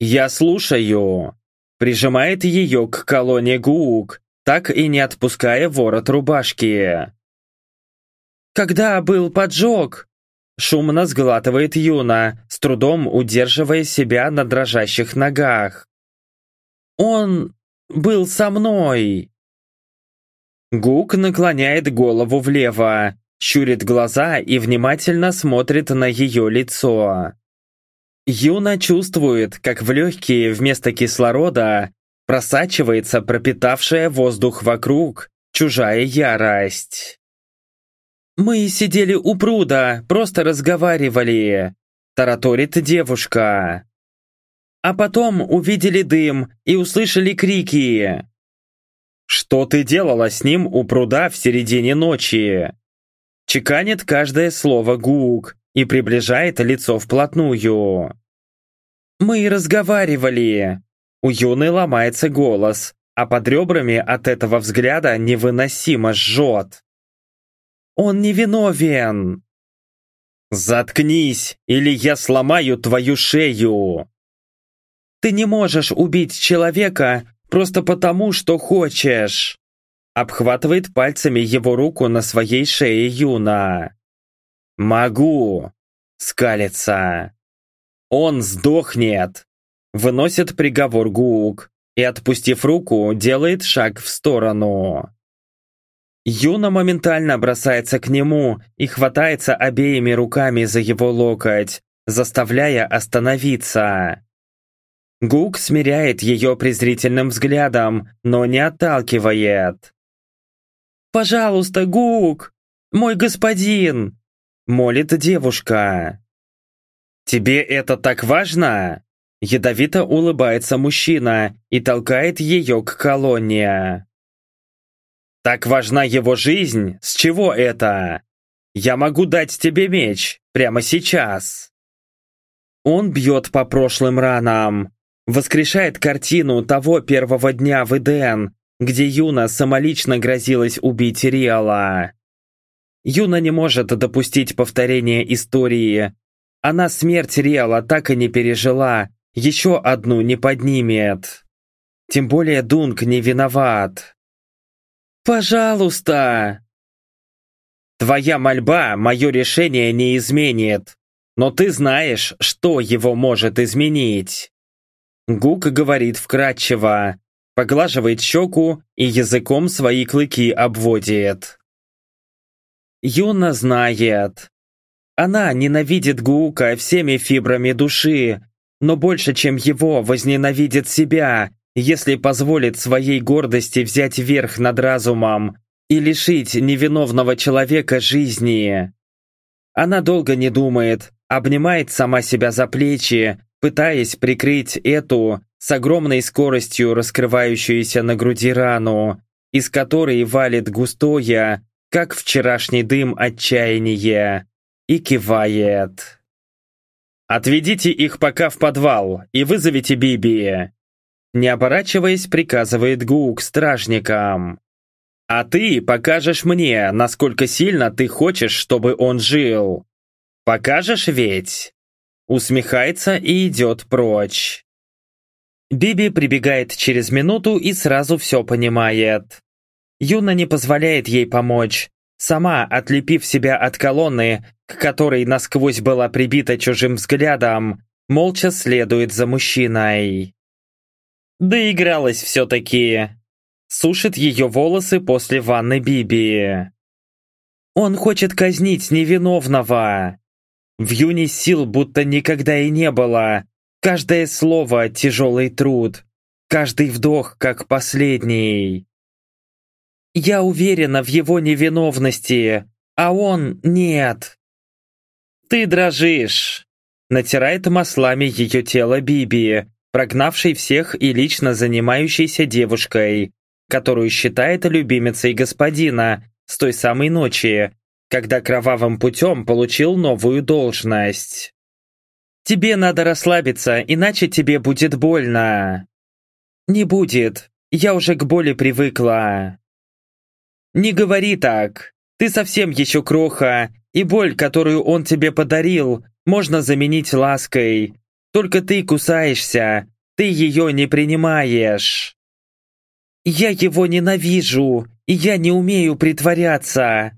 Speaker 1: «Я слушаю!» Прижимает ее к колонне Гук, так и не отпуская ворот рубашки. Когда был поджог?» Шумно сглатывает Юна, с трудом удерживая себя на дрожащих ногах. «Он был со мной!» Гук наклоняет голову влево, щурит глаза и внимательно смотрит на ее лицо. Юна чувствует, как в легкие вместо кислорода просачивается пропитавшая воздух вокруг чужая ярость. «Мы сидели у пруда, просто разговаривали», – тараторит девушка. А потом увидели дым и услышали крики. «Что ты делала с ним у пруда в середине ночи?» Чеканит каждое слово Гук и приближает лицо вплотную. «Мы разговаривали». У Юны ломается голос, а под ребрами от этого взгляда невыносимо жжет. Он невиновен!» «Заткнись, или я сломаю твою шею!» «Ты не можешь убить человека просто потому, что хочешь!» Обхватывает пальцами его руку на своей шее Юна. «Могу!» — скалится. «Он сдохнет!» Выносит приговор Гук и, отпустив руку, делает шаг в сторону. Юна моментально бросается к нему и хватается обеими руками за его локоть, заставляя остановиться. Гук смиряет ее презрительным взглядом, но не отталкивает. «Пожалуйста, Гук! Мой господин!» — молит девушка. «Тебе это так важно?» Ядовито улыбается мужчина и толкает ее к колонне. «Так важна его жизнь? С чего это? Я могу дать тебе меч прямо сейчас!» Он бьет по прошлым ранам, воскрешает картину того первого дня в Эден, где Юна самолично грозилась убить Риала. Юна не может допустить повторения истории. Она смерть Риала так и не пережила, еще одну не поднимет. Тем более Дунк не виноват. «Пожалуйста!» «Твоя мольба мое решение не изменит, но ты знаешь, что его может изменить». Гук говорит вкратчиво, поглаживает щеку и языком свои клыки обводит. Юна знает. Она ненавидит Гука всеми фибрами души, но больше, чем его, возненавидит себя, если позволит своей гордости взять верх над разумом и лишить невиновного человека жизни. Она долго не думает, обнимает сама себя за плечи, пытаясь прикрыть эту с огромной скоростью раскрывающуюся на груди рану, из которой валит густое, как вчерашний дым отчаяние, и кивает. «Отведите их пока в подвал и вызовите Биби!» Не оборачиваясь, приказывает Гук стражникам. «А ты покажешь мне, насколько сильно ты хочешь, чтобы он жил. Покажешь ведь?» Усмехается и идет прочь. Биби прибегает через минуту и сразу все понимает. Юна не позволяет ей помочь. Сама, отлепив себя от колонны, к которой насквозь была прибита чужим взглядом, молча следует за мужчиной. Доигралась все-таки. Сушит ее волосы после ванны Биби. Он хочет казнить невиновного. В Юне сил будто никогда и не было. Каждое слово — тяжелый труд. Каждый вдох как последний. Я уверена в его невиновности, а он нет. Ты дрожишь. Натирает маслами ее тело Биби, прогнавшей всех и лично занимающейся девушкой, которую считает любимицей господина с той самой ночи, когда кровавым путем получил новую должность. «Тебе надо расслабиться, иначе тебе будет больно». «Не будет, я уже к боли привыкла». «Не говори так, ты совсем еще кроха, и боль, которую он тебе подарил, можно заменить лаской. Только ты кусаешься, ты ее не принимаешь». «Я его ненавижу, и я не умею притворяться.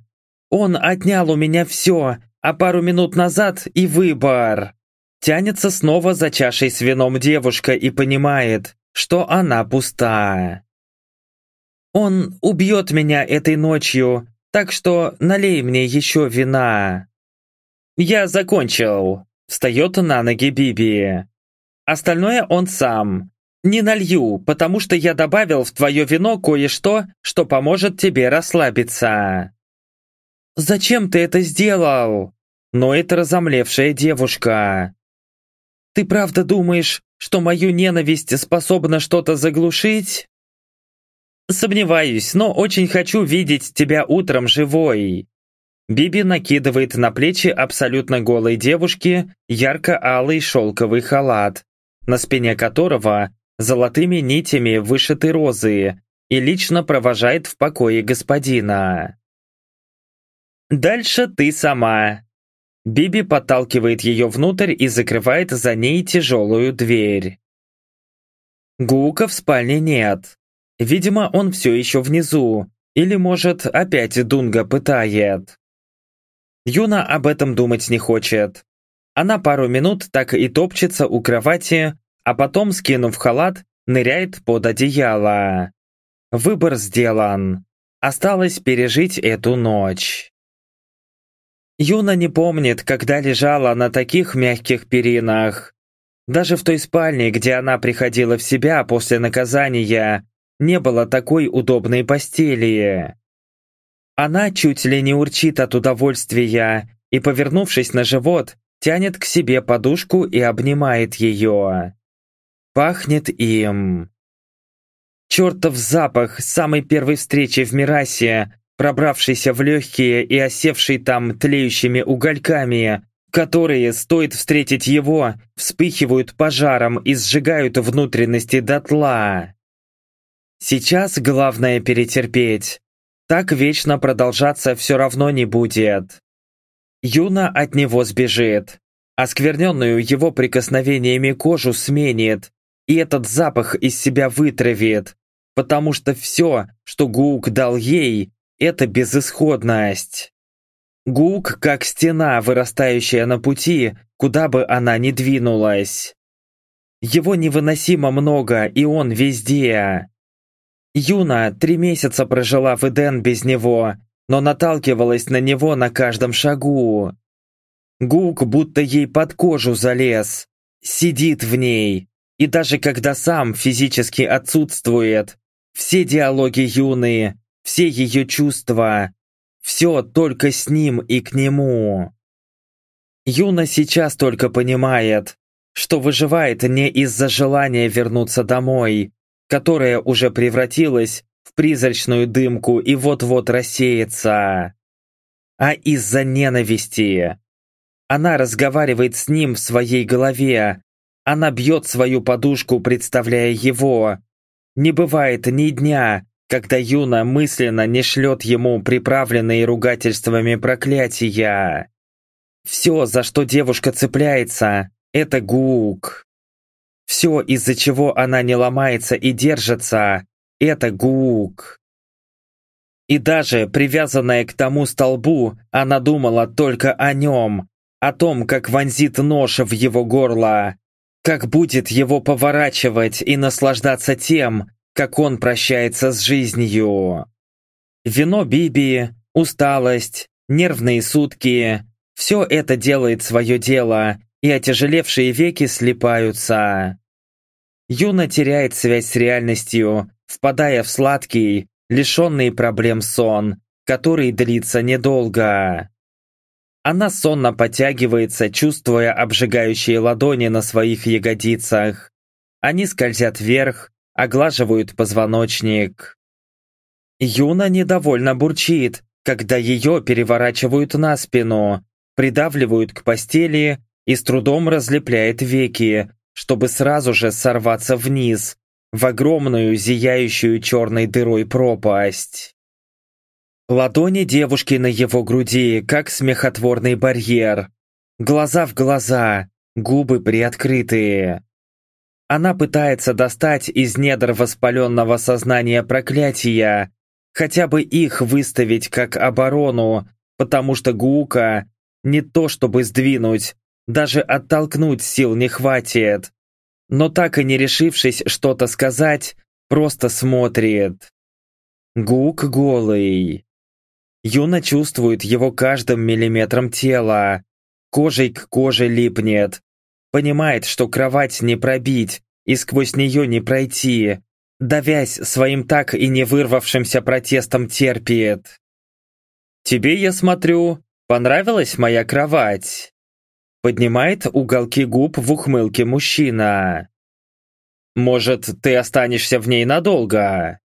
Speaker 1: Он отнял у меня все, а пару минут назад и выбор. Тянется снова за чашей с вином девушка и понимает, что она пуста. Он убьет меня этой ночью, так что налей мне еще вина. Я закончил. Встает на ноги Биби. Остальное он сам. Не налью, потому что я добавил в твое вино кое-что, что поможет тебе расслабиться. «Зачем ты это сделал?» Но это разомлевшая девушка. «Ты правда думаешь, что мою ненависть способна что-то заглушить?» «Сомневаюсь, но очень хочу видеть тебя утром живой». Биби накидывает на плечи абсолютно голой девушки ярко-алый шелковый халат, на спине которого золотыми нитями вышиты розы, и лично провожает в покое господина. Дальше ты сама. Биби подталкивает ее внутрь и закрывает за ней тяжелую дверь. Гука в спальне нет. Видимо, он все еще внизу. Или, может, опять Дунга пытает. Юна об этом думать не хочет. Она пару минут так и топчется у кровати, а потом, скинув халат, ныряет под одеяло. Выбор сделан. Осталось пережить эту ночь. Юна не помнит, когда лежала на таких мягких перинах. Даже в той спальне, где она приходила в себя после наказания, не было такой удобной постели. Она чуть ли не урчит от удовольствия и, повернувшись на живот, тянет к себе подушку и обнимает ее. Пахнет им. Чертов запах самой первой встречи в Мирасе, пробравшийся в легкие и осевший там тлеющими угольками, которые, стоит встретить его, вспыхивают пожаром и сжигают внутренности дотла. Сейчас главное перетерпеть. Так вечно продолжаться все равно не будет. Юна от него сбежит. Оскверненную его прикосновениями кожу сменит, и этот запах из себя вытравит, потому что все, что Гук дал ей, это безысходность. Гук как стена, вырастающая на пути, куда бы она ни двинулась. Его невыносимо много, и он везде. Юна три месяца прожила в Эден без него, но наталкивалась на него на каждом шагу. Гук будто ей под кожу залез, сидит в ней, и даже когда сам физически отсутствует, все диалоги юные, все ее чувства, все только с ним и к нему. Юна сейчас только понимает, что выживает не из-за желания вернуться домой, которая уже превратилась в призрачную дымку и вот-вот рассеется, а из-за ненависти. Она разговаривает с ним в своей голове, она бьет свою подушку, представляя его. Не бывает ни дня, когда Юна мысленно не шлет ему приправленные ругательствами проклятия. Все, за что девушка цепляется, это гук. Все, из-за чего она не ломается и держится, это гук. И даже привязанная к тому столбу, она думала только о нем, о том, как вонзит нож в его горло, как будет его поворачивать и наслаждаться тем, как он прощается с жизнью. Вино Биби, усталость, нервные сутки – все это делает свое дело, и отяжелевшие веки слипаются. Юна теряет связь с реальностью, впадая в сладкий, лишенный проблем сон, который длится недолго. Она сонно потягивается, чувствуя обжигающие ладони на своих ягодицах. Они скользят вверх, оглаживают позвоночник. Юна недовольно бурчит, когда ее переворачивают на спину, придавливают к постели и с трудом разлепляет веки, чтобы сразу же сорваться вниз, в огромную зияющую черной дырой пропасть. Ладони девушки на его груди, как смехотворный барьер. Глаза в глаза, губы приоткрытые. Она пытается достать из недр воспаленного сознания проклятия, хотя бы их выставить как оборону, потому что Гука не то чтобы сдвинуть, даже оттолкнуть сил не хватит. Но так и не решившись что-то сказать, просто смотрит. Гук голый. Юна чувствует его каждым миллиметром тела. Кожей к коже липнет. Понимает, что кровать не пробить и сквозь нее не пройти. Давясь своим так и не вырвавшимся протестом терпит. «Тебе, я смотрю, понравилась моя кровать?» Поднимает уголки губ в ухмылке мужчина. «Может, ты останешься в ней надолго?»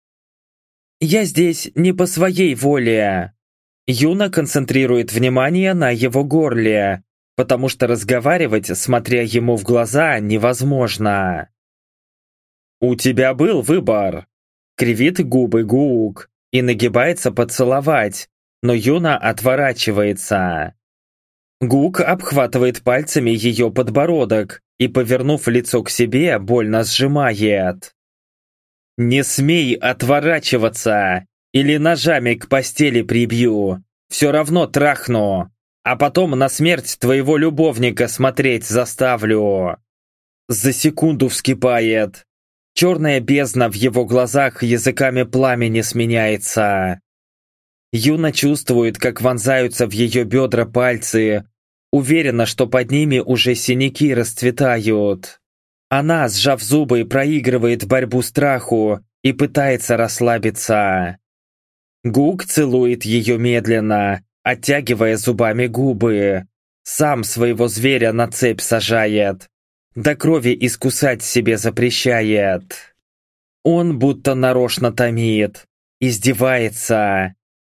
Speaker 1: «Я здесь не по своей воле», Юна концентрирует внимание на его горле, потому что разговаривать, смотря ему в глаза, невозможно. «У тебя был выбор!» Кривит губы Гуук и нагибается поцеловать, но Юна отворачивается. Гук обхватывает пальцами ее подбородок и, повернув лицо к себе, больно сжимает. «Не смей отворачиваться, или ножами к постели прибью, все равно трахну, а потом на смерть твоего любовника смотреть заставлю». За секунду вскипает. Черная бездна в его глазах языками пламени сменяется. Юна чувствует, как вонзаются в ее бедра пальцы, Уверена, что под ними уже синяки расцветают. Она, сжав зубы, проигрывает борьбу страху и пытается расслабиться. Гук целует ее медленно, оттягивая зубами губы. Сам своего зверя на цепь сажает. До крови искусать себе запрещает. Он будто нарочно томит, издевается.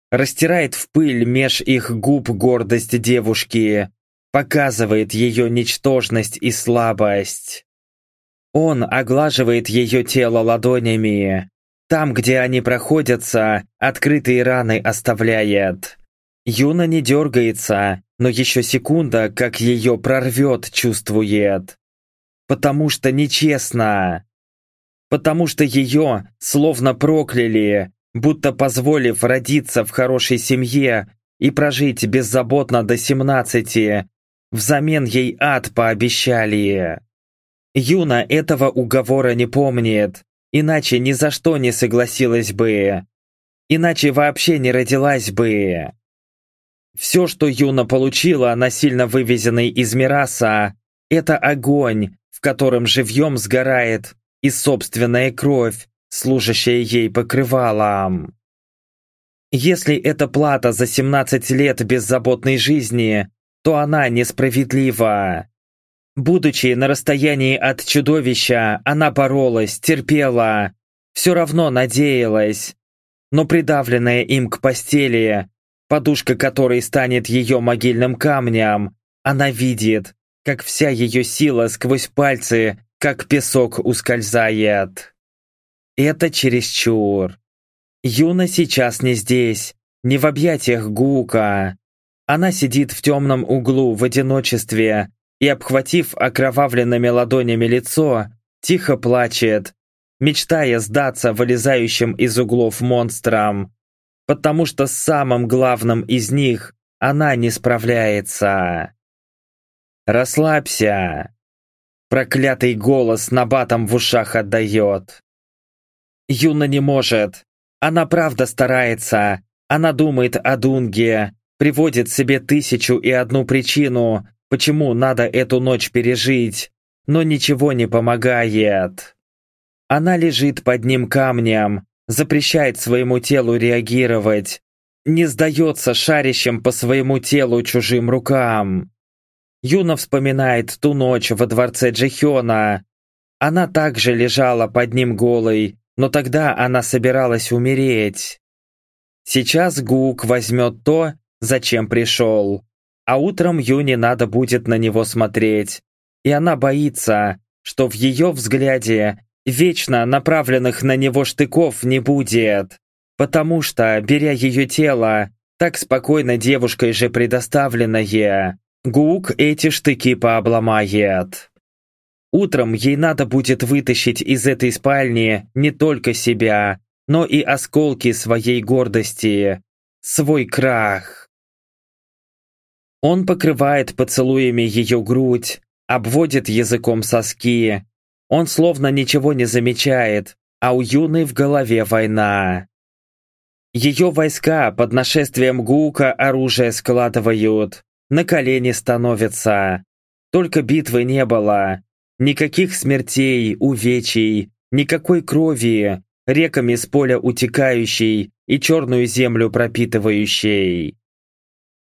Speaker 1: Растирает в пыль меж их губ гордость девушки, показывает ее ничтожность и слабость. Он оглаживает ее тело ладонями. Там, где они проходятся, открытые раны оставляет. Юна не дергается, но еще секунда, как ее прорвет, чувствует. Потому что нечестно. Потому что ее словно прокляли, будто позволив родиться в хорошей семье и прожить беззаботно до семнадцати, Взамен ей ад пообещали. Юна этого уговора не помнит, иначе ни за что не согласилась бы. Иначе вообще не родилась бы. Все, что Юна получила, насильно вывезенный из Мираса, это огонь, в котором живьем сгорает и собственная кровь, служащая ей покрывалом. Если это плата за 17 лет беззаботной жизни, то она несправедлива. Будучи на расстоянии от чудовища, она боролась, терпела, все равно надеялась. Но придавленная им к постели, подушка которой станет ее могильным камнем, она видит, как вся ее сила сквозь пальцы, как песок ускользает. Это чересчур. Юна сейчас не здесь, не в объятиях Гука. Она сидит в темном углу в одиночестве и, обхватив окровавленными ладонями лицо, тихо плачет, мечтая сдаться вылезающим из углов монстрам, потому что с самым главным из них она не справляется. «Расслабься!» Проклятый голос на батом в ушах отдает. Юна не может. Она правда старается. Она думает о Дунге, приводит себе тысячу и одну причину, почему надо эту ночь пережить, но ничего не помогает. Она лежит под ним камнем, запрещает своему телу реагировать, не сдается шарящим по своему телу чужим рукам. Юна вспоминает ту ночь во дворце Джихёна. Она также лежала под ним голой, но тогда она собиралась умереть. Сейчас Гук возьмет то, зачем пришел. А утром Юне надо будет на него смотреть. И она боится, что в ее взгляде вечно направленных на него штыков не будет. Потому что, беря ее тело, так спокойно девушкой же предоставленное, Гук эти штыки пообломает. Утром ей надо будет вытащить из этой спальни не только себя, но и осколки своей гордости, свой крах. Он покрывает поцелуями ее грудь, обводит языком соски. Он словно ничего не замечает, а у Юны в голове война. Ее войска под нашествием Гука оружие складывают, на колени становятся. Только битвы не было. Никаких смертей, увечий, никакой крови, реками с поля утекающей и черную землю пропитывающей.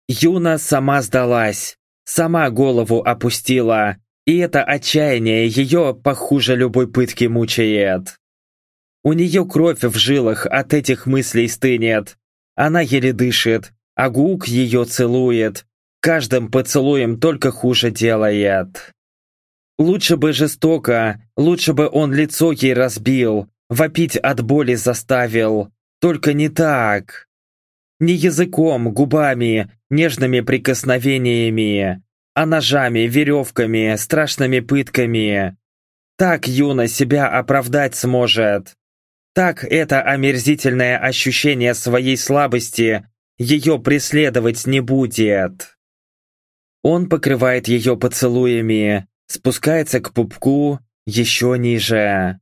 Speaker 1: Юна сама сдалась, сама голову опустила, и это отчаяние ее похуже любой пытки мучает. У нее кровь в жилах от этих мыслей стынет. Она еле дышит, а Гук ее целует. Каждым поцелуем только хуже делает. Лучше бы жестоко, лучше бы он лицо ей разбил, вопить от боли заставил. Только не так. Не языком, губами, нежными прикосновениями, а ножами, веревками, страшными пытками. Так Юна себя оправдать сможет. Так это омерзительное ощущение своей слабости ее преследовать не будет. Он покрывает ее поцелуями, спускается к пупку еще ниже.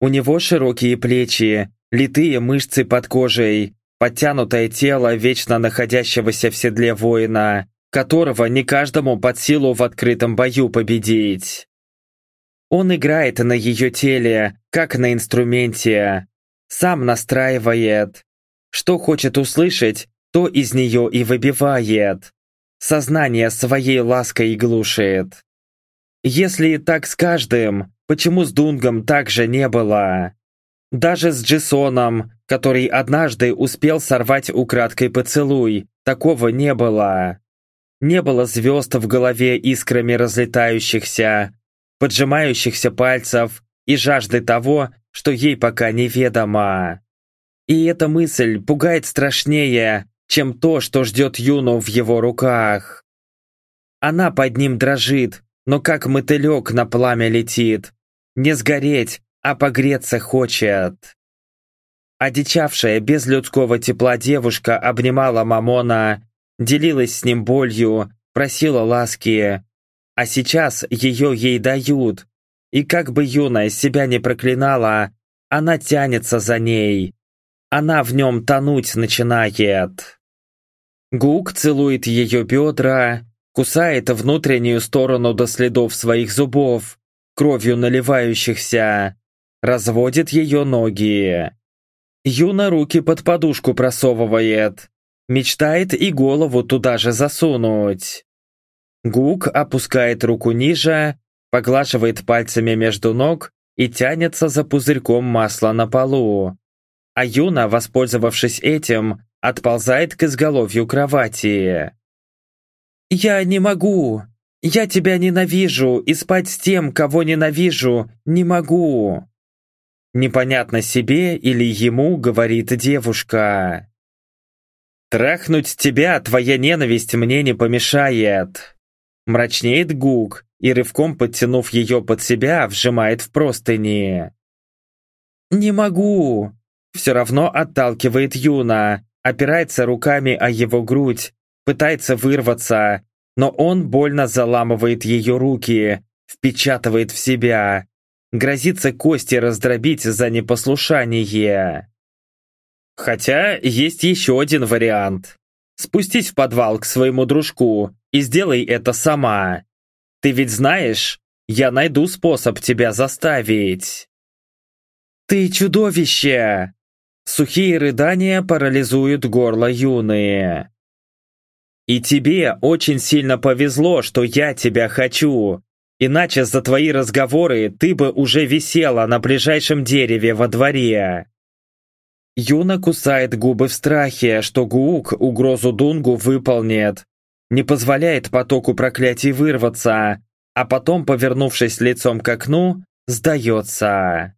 Speaker 1: У него широкие плечи, литые мышцы под кожей, подтянутое тело вечно находящегося в седле воина, которого не каждому под силу в открытом бою победить. Он играет на ее теле, как на инструменте, сам настраивает. Что хочет услышать, то из нее и выбивает. Сознание своей лаской глушит. Если так с каждым, почему с Дунгом так же не было? Даже с Джисоном, который однажды успел сорвать украдкой поцелуй, такого не было. Не было звезд в голове искрами разлетающихся, поджимающихся пальцев и жажды того, что ей пока неведомо. И эта мысль пугает страшнее, чем то, что ждет Юну в его руках. Она под ним дрожит, но как мотылек на пламя летит. Не сгореть, а погреться хочет. Одичавшая без людского тепла девушка обнимала Мамона, делилась с ним болью, просила ласки. А сейчас ее ей дают. И как бы юная себя не проклинала, она тянется за ней. Она в нем тонуть начинает. Гук целует ее бедра, кусает внутреннюю сторону до следов своих зубов, кровью наливающихся, разводит ее ноги. Юна руки под подушку просовывает, мечтает и голову туда же засунуть. Гук опускает руку ниже, поглаживает пальцами между ног и тянется за пузырьком масла на полу. А Юна, воспользовавшись этим, отползает к изголовью кровати. «Я не могу! Я тебя ненавижу, и спать с тем, кого ненавижу, не могу!» Непонятно себе или ему, говорит девушка. «Трахнуть тебя твоя ненависть мне не помешает!» Мрачнеет Гук и, рывком подтянув ее под себя, вжимает в простыни. «Не могу!» Все равно отталкивает Юна, опирается руками о его грудь, пытается вырваться, но он больно заламывает ее руки, впечатывает в себя, грозится кости раздробить за непослушание. Хотя есть еще один вариант. Спустись в подвал к своему дружку и сделай это сама. Ты ведь знаешь, я найду способ тебя заставить. «Ты чудовище!» Сухие рыдания парализуют горло юные. «И тебе очень сильно повезло, что я тебя хочу. Иначе за твои разговоры ты бы уже висела на ближайшем дереве во дворе». Юна кусает губы в страхе, что Гуук угрозу Дунгу выполнит. Не позволяет потоку проклятий вырваться, а потом, повернувшись лицом к окну, сдается.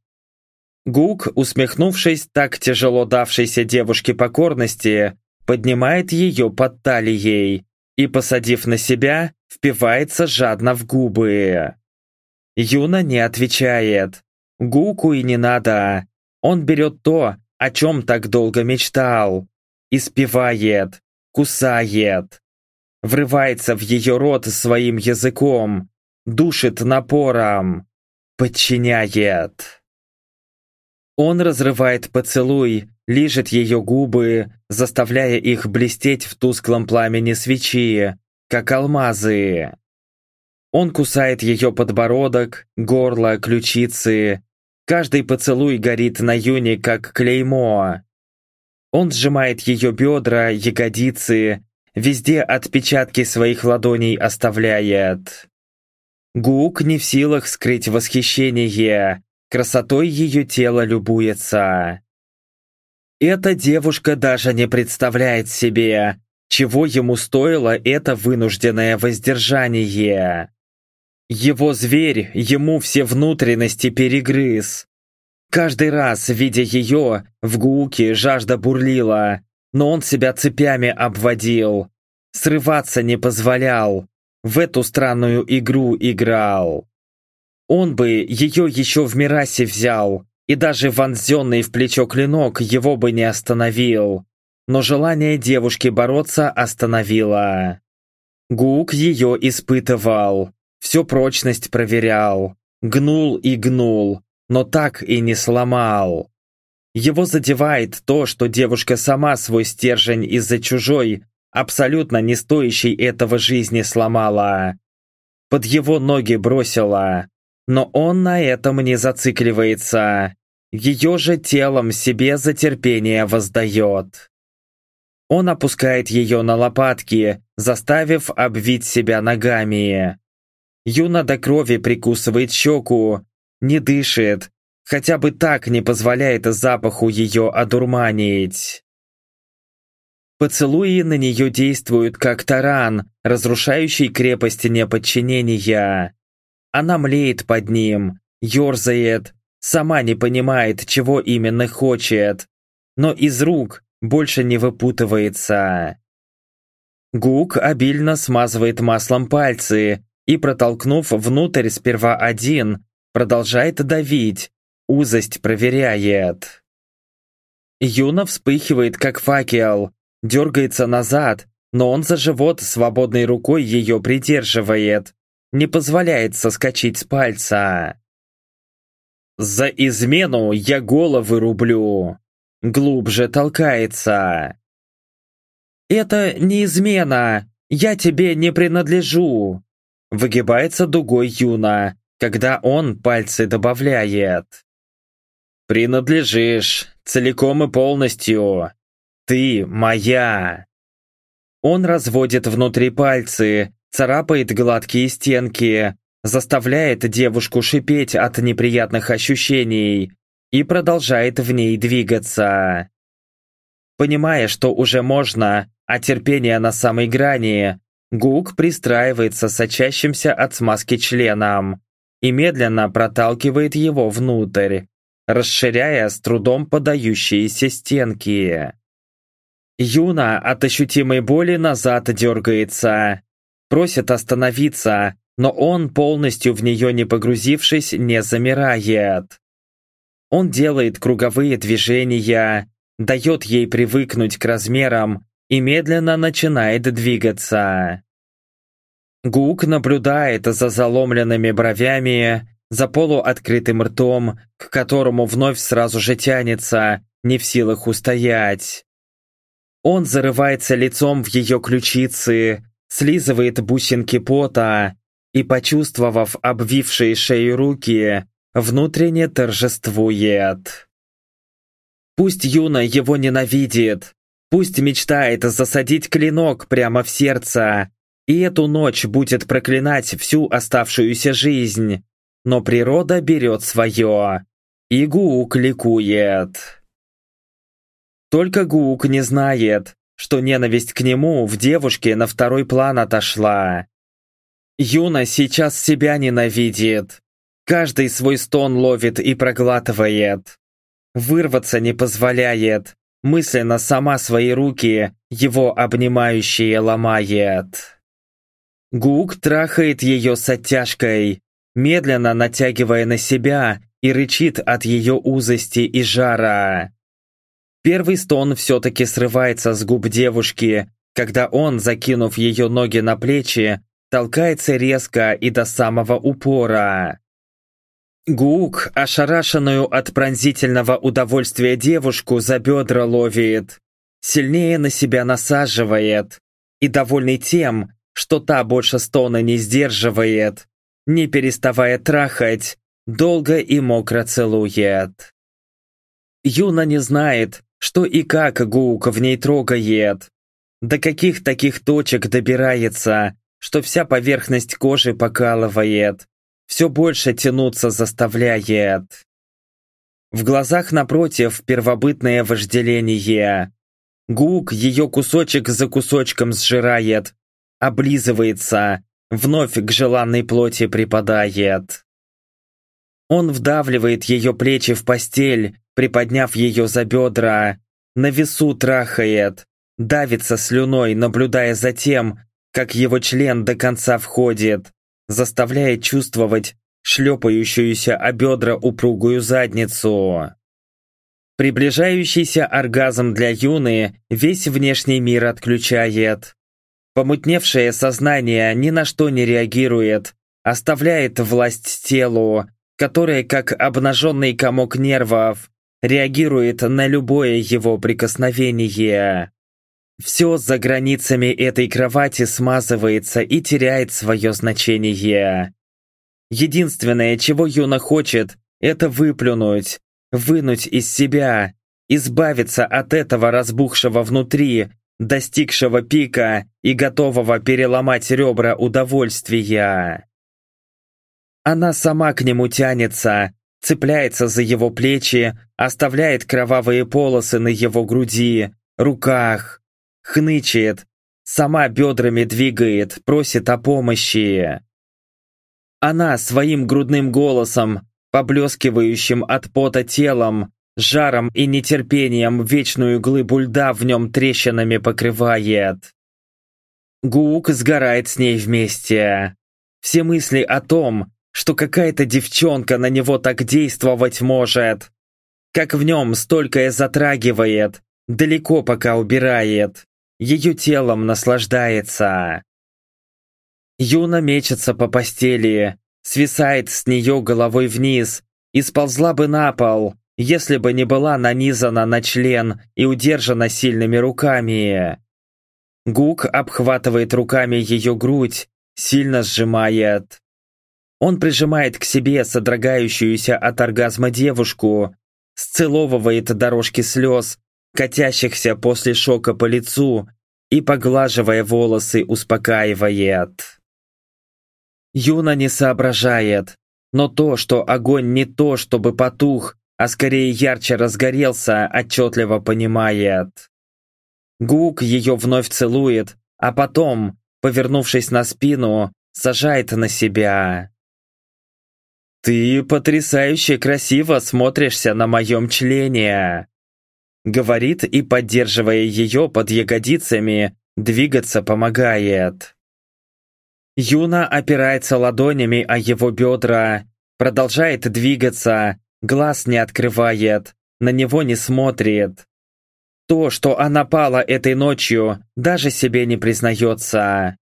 Speaker 1: Гук, усмехнувшись так тяжело давшейся девушке покорности, поднимает ее под талией и, посадив на себя, впивается жадно в губы. Юна не отвечает. Гуку и не надо. Он берет то, о чем так долго мечтал. Испевает, кусает. Врывается в ее рот своим языком, душит напором, подчиняет. Он разрывает поцелуй, лижет ее губы, заставляя их блестеть в тусклом пламени свечи, как алмазы. Он кусает ее подбородок, горло, ключицы. Каждый поцелуй горит на юне, как клеймо. Он сжимает ее бедра, ягодицы, везде отпечатки своих ладоней оставляет. Гук не в силах скрыть восхищение, красотой ее тела любуется. Эта девушка даже не представляет себе, чего ему стоило это вынужденное воздержание. Его зверь ему все внутренности перегрыз. Каждый раз, видя ее, в гуке жажда бурлила, но он себя цепями обводил. Срываться не позволял. В эту странную игру играл. Он бы ее еще в Мирасе взял, и даже вонзенный в плечо клинок его бы не остановил. Но желание девушки бороться остановило. Гук ее испытывал, всю прочность проверял, гнул и гнул, но так и не сломал. Его задевает то, что девушка сама свой стержень из-за чужой, абсолютно не стоящей этого жизни сломала. Под его ноги бросила. Но он на этом не зацикливается. Ее же телом себе за терпение воздает. Он опускает ее на лопатки, заставив обвить себя ногами. Юна до крови прикусывает щеку, не дышит, хотя бы так не позволяет запаху ее одурманить. Поцелуи на нее действуют как таран, разрушающий крепость неподчинения. Она млеет под ним, ерзает, сама не понимает, чего именно хочет, но из рук больше не выпутывается. Гук обильно смазывает маслом пальцы и, протолкнув внутрь сперва один, продолжает давить, узость проверяет. Юна вспыхивает, как факел, дергается назад, но он за живот свободной рукой ее придерживает, не позволяет соскочить с пальца. «За измену я головы рублю!» Глубже толкается. «Это не измена! Я тебе не принадлежу!» Выгибается дугой Юна, когда он пальцы добавляет. «Принадлежишь, целиком и полностью. Ты моя!» Он разводит внутри пальцы, царапает гладкие стенки, заставляет девушку шипеть от неприятных ощущений и продолжает в ней двигаться. Понимая, что уже можно, а терпение на самой грани, Гук пристраивается сочащимся от смазки членом и медленно проталкивает его внутрь, расширяя с трудом подающиеся стенки. Юна от ощутимой боли назад дергается, просит остановиться, но он, полностью в нее не погрузившись, не замирает. Он делает круговые движения, дает ей привыкнуть к размерам и медленно начинает двигаться. Гук наблюдает за заломленными бровями, за полуоткрытым ртом, к которому вновь сразу же тянется, не в силах устоять. Он зарывается лицом в ее ключицы, слизывает бусинки пота и, почувствовав обвившие шею руки, внутренне торжествует. Пусть Юна его ненавидит, пусть мечтает засадить клинок прямо в сердце, и эту ночь будет проклинать всю оставшуюся жизнь, но природа берет свое, и Гуук ликует. Только Гук не знает, что ненависть к нему в девушке на второй план отошла. Юна сейчас себя ненавидит. Каждый свой стон ловит и проглатывает. Вырваться не позволяет. Мысленно сама свои руки, его обнимающие, ломает. Гук трахает ее с оттяжкой, медленно натягивая на себя и рычит от ее узости и жара. Первый стон все-таки срывается с губ девушки, когда он, закинув ее ноги на плечи, толкается резко и до самого упора. Гук, ошарашенную от пронзительного удовольствия девушку, за бедра ловит, сильнее на себя насаживает и, довольный тем, что та больше стона не сдерживает, не переставая трахать, долго и мокро целует. Юна не знает, что и как Гук в ней трогает. До каких таких точек добирается, что вся поверхность кожи покалывает, все больше тянуться заставляет. В глазах напротив первобытное вожделение. Гук ее кусочек за кусочком сжирает, облизывается, вновь к желанной плоти припадает. Он вдавливает ее плечи в постель, приподняв ее за бедра, на весу трахает, давится слюной, наблюдая за тем, как его член до конца входит, заставляя чувствовать шлепающуюся о бедра упругую задницу. Приближающийся оргазм для Юны весь внешний мир отключает. Помутневшее сознание ни на что не реагирует, оставляет власть телу, которое, как обнаженный комок нервов, реагирует на любое его прикосновение. Все за границами этой кровати смазывается и теряет свое значение. Единственное, чего Юна хочет, это выплюнуть, вынуть из себя, избавиться от этого разбухшего внутри, достигшего пика и готового переломать ребра удовольствия. Она сама к нему тянется, цепляется за его плечи, оставляет кровавые полосы на его груди, руках, хнычет, сама бедрами двигает, просит о помощи. Она своим грудным голосом, поблескивающим от пота телом, жаром и нетерпением вечную глыбу льда в нем трещинами покрывает. Гук сгорает с ней вместе. Все мысли о том, что какая-то девчонка на него так действовать может. Как в нем столькое затрагивает, далеко пока убирает ее телом наслаждается. Юна мечется по постели, свисает с нее головой вниз и сползла бы на пол, если бы не была нанизана на член и удержана сильными руками. Гук обхватывает руками ее грудь, сильно сжимает. Он прижимает к себе содрогающуюся от оргазма девушку, сцеловывает дорожки слез катящихся после шока по лицу и, поглаживая волосы, успокаивает. Юна не соображает, но то, что огонь не то, чтобы потух, а скорее ярче разгорелся, отчетливо понимает. Гук ее вновь целует, а потом, повернувшись на спину, сажает на себя. «Ты потрясающе красиво смотришься на моем члене!» Говорит и, поддерживая ее под ягодицами, двигаться помогает. Юна опирается ладонями о его бедра, продолжает двигаться, глаз не открывает, на него не смотрит. То, что она пала этой ночью, даже себе не признается.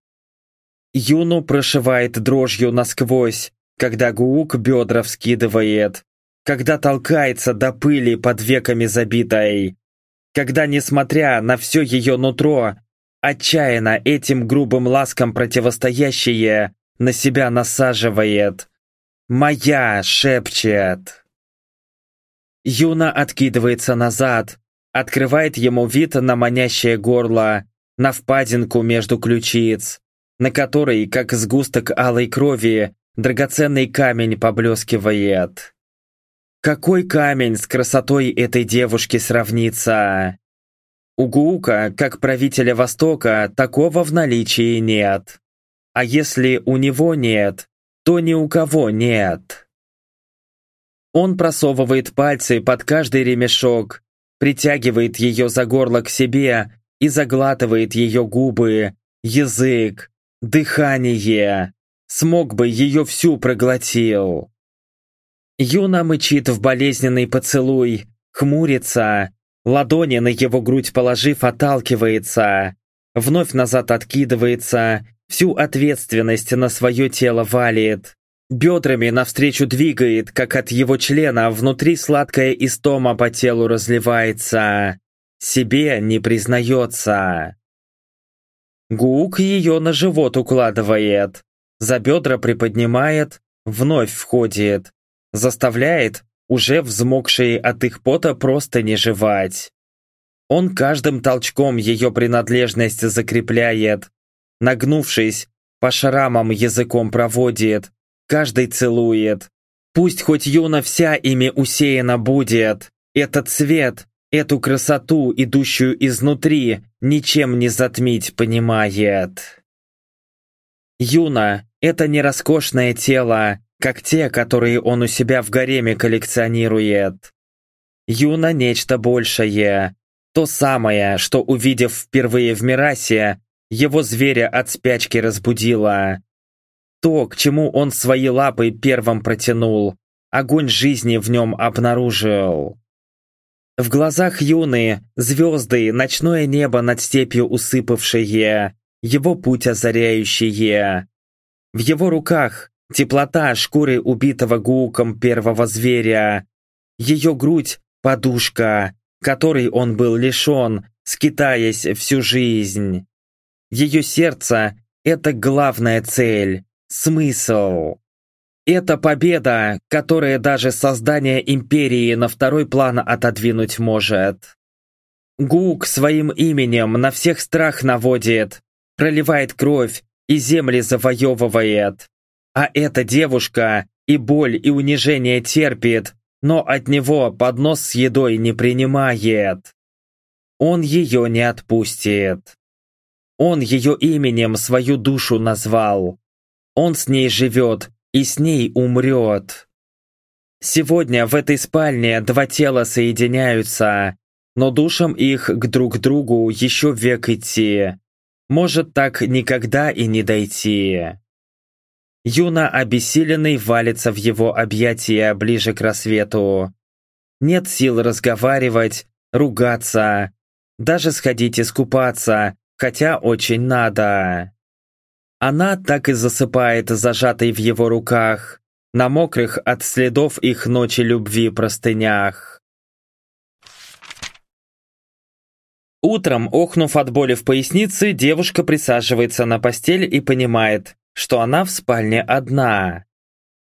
Speaker 1: Юну прошивает дрожью насквозь, когда Гуук бедра вскидывает, когда толкается до пыли под веками забитой, когда, несмотря на все ее нутро, отчаянно этим грубым ласкам противостоящее на себя насаживает. «Моя!» — шепчет. Юна откидывается назад, открывает ему вид на манящее горло, на впадинку между ключиц, на которой, как сгусток алой крови, драгоценный камень поблескивает. Какой камень с красотой этой девушки сравнится? У Гуука, как правителя Востока, такого в наличии нет. А если у него нет, то ни у кого нет. Он просовывает пальцы под каждый ремешок, притягивает ее за горло к себе и заглатывает ее губы, язык, дыхание. Смог бы ее всю проглотил. Юна мычит в болезненный поцелуй, хмурится, ладони на его грудь положив, отталкивается, вновь назад откидывается, всю ответственность на свое тело валит. Бедрами навстречу двигает, как от его члена внутри сладкая истома по телу разливается. Себе не признается. Гук ее на живот укладывает, за бедра приподнимает, вновь входит заставляет уже взмокшие от их пота просто не жевать. Он каждым толчком ее принадлежность закрепляет, нагнувшись, по шрамам языком проводит, каждый целует. Пусть хоть юна вся ими усеяна будет, этот цвет, эту красоту, идущую изнутри, ничем не затмить понимает. Юна — это не роскошное тело, как те, которые он у себя в гареме коллекционирует. Юна нечто большее, То самое, что, увидев впервые в Мирасе, его зверя от спячки разбудило. То, к чему он свои лапы первым протянул, огонь жизни в нем обнаружил. В глазах юны звезды, ночное небо над степью усыпавшие, его путь озаряющие. В его руках теплота шкуры убитого гуком первого зверя, ее грудь – подушка, которой он был лишен, скитаясь всю жизнь. Ее сердце – это главная цель, смысл. Это победа, которая даже создание империи на второй план отодвинуть может. Гук своим именем на всех страх наводит, проливает кровь и земли завоевывает. А эта девушка и боль, и унижение терпит, но от него поднос с едой не принимает. Он ее не отпустит. Он ее именем свою душу назвал. Он с ней живет и с ней умрет. Сегодня в этой спальне два тела соединяются, но душам их к друг другу еще век идти. Может так никогда и не дойти. Юна обессиленный валится в его объятия ближе к рассвету. Нет сил разговаривать, ругаться, даже сходить искупаться, хотя очень надо. Она так и засыпает, зажатой в его руках, на мокрых от следов их ночи любви простынях. Утром, охнув от боли в пояснице, девушка присаживается на постель и понимает, что она в спальне одна.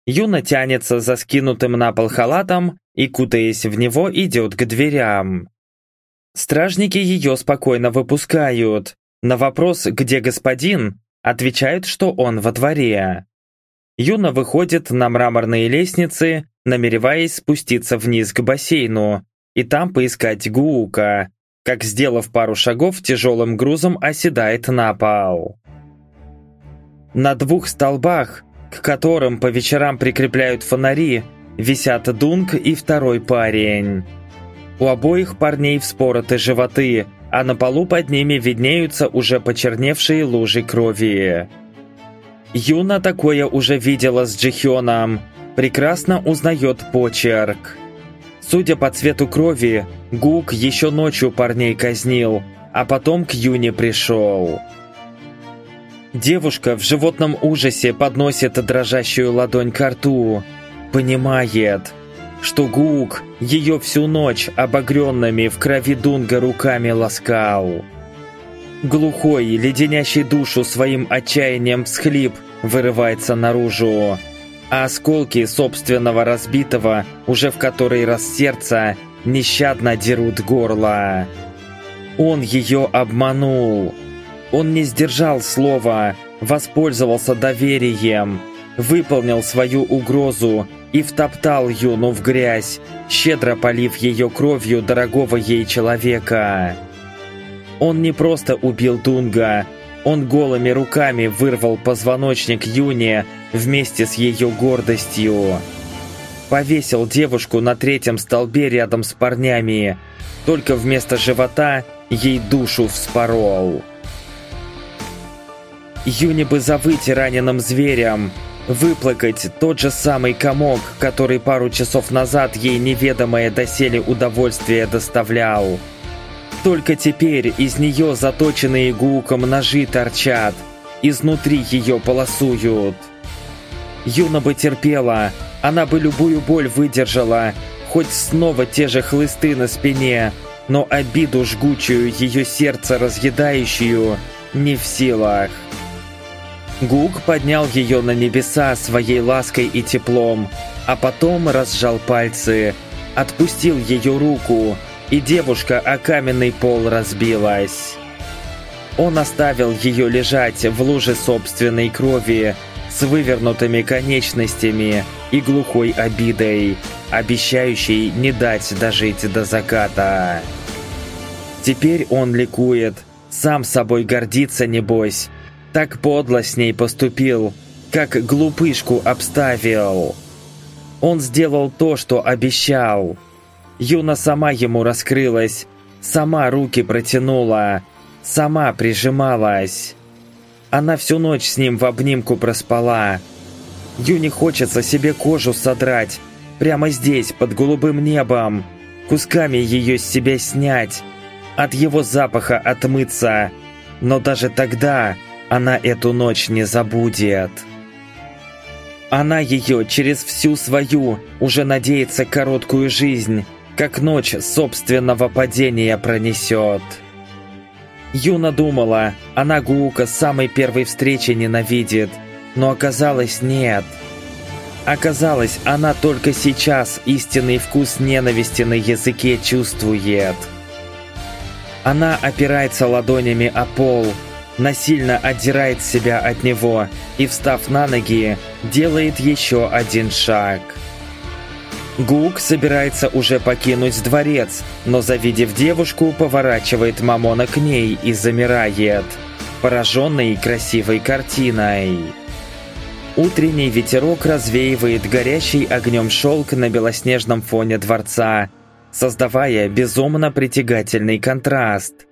Speaker 1: Юна тянется за скинутым на пол халатом и, кутаясь в него, идет к дверям. Стражники ее спокойно выпускают. На вопрос «Где господин?» Отвечают, что он во дворе. Юна выходит на мраморные лестницы, намереваясь спуститься вниз к бассейну и там поискать Гуука, как, сделав пару шагов, тяжелым грузом оседает на пол. На двух столбах, к которым по вечерам прикрепляют фонари, висят Дунк и второй парень. У обоих парней вспороты животы, а на полу под ними виднеются уже почерневшие лужи крови. Юна такое уже видела с Джихёном, прекрасно узнает почерк. Судя по цвету крови, Гук еще ночью парней казнил, а потом к Юне пришел. Девушка в животном ужасе подносит дрожащую ладонь к рту. Понимает – что Гук ее всю ночь обогренными в крови Дунга руками ласкал. Глухой, леденящий душу своим отчаянием всхлип вырывается наружу, а осколки собственного разбитого, уже в который раз сердца, нещадно дерут горло. Он ее обманул. Он не сдержал слова, воспользовался доверием, выполнил свою угрозу и втоптал Юну в грязь, щедро полив ее кровью дорогого ей человека. Он не просто убил Дунга, он голыми руками вырвал позвоночник Юне вместе с ее гордостью. Повесил девушку на третьем столбе рядом с парнями, только вместо живота ей душу вспорол. Юне бы завыть раненым зверем, выплакать тот же самый комок, который пару часов назад ей неведомое доселе удовольствие доставлял. Только теперь из нее заточенные гуком ножи торчат, изнутри ее полосуют. Юна бы терпела, она бы любую боль выдержала, хоть снова те же хлысты на спине, но обиду жгучую, ее сердце разъедающую, не в силах. Гук поднял ее на небеса своей лаской и теплом, а потом разжал пальцы, отпустил ее руку, и девушка о каменный пол разбилась. Он оставил ее лежать в луже собственной крови с вывернутыми конечностями и глухой обидой, обещающей не дать дожить до заката. Теперь он ликует, сам собой гордится, небось, так подло с ней поступил, как глупышку обставил. Он сделал то, что обещал. Юна сама ему раскрылась, Сама руки протянула, сама прижималась. Она всю ночь с ним в обнимку проспала. Юне хочется себе кожу содрать, прямо здесь, под голубым небом, кусками ее с себя снять, от его запаха отмыться. Но даже тогда она эту ночь не забудет. Она ее через всю свою, уже надеется короткую жизнь, как ночь собственного падения пронесет. Юна думала, она Гуука с самой первой встречи ненавидит, но оказалось нет. Оказалось, она только сейчас истинный вкус ненависти на языке чувствует. Она опирается ладонями о пол, насильно отдирает себя от него и, встав на ноги, делает еще один шаг. Гук собирается уже покинуть дворец, но завидев девушку, поворачивает Мамона к ней и замирает, пораженный красивой картиной. Утренний ветерок развеивает горящий огнем шелк на белоснежном фоне дворца, создавая безумно притягательный контраст.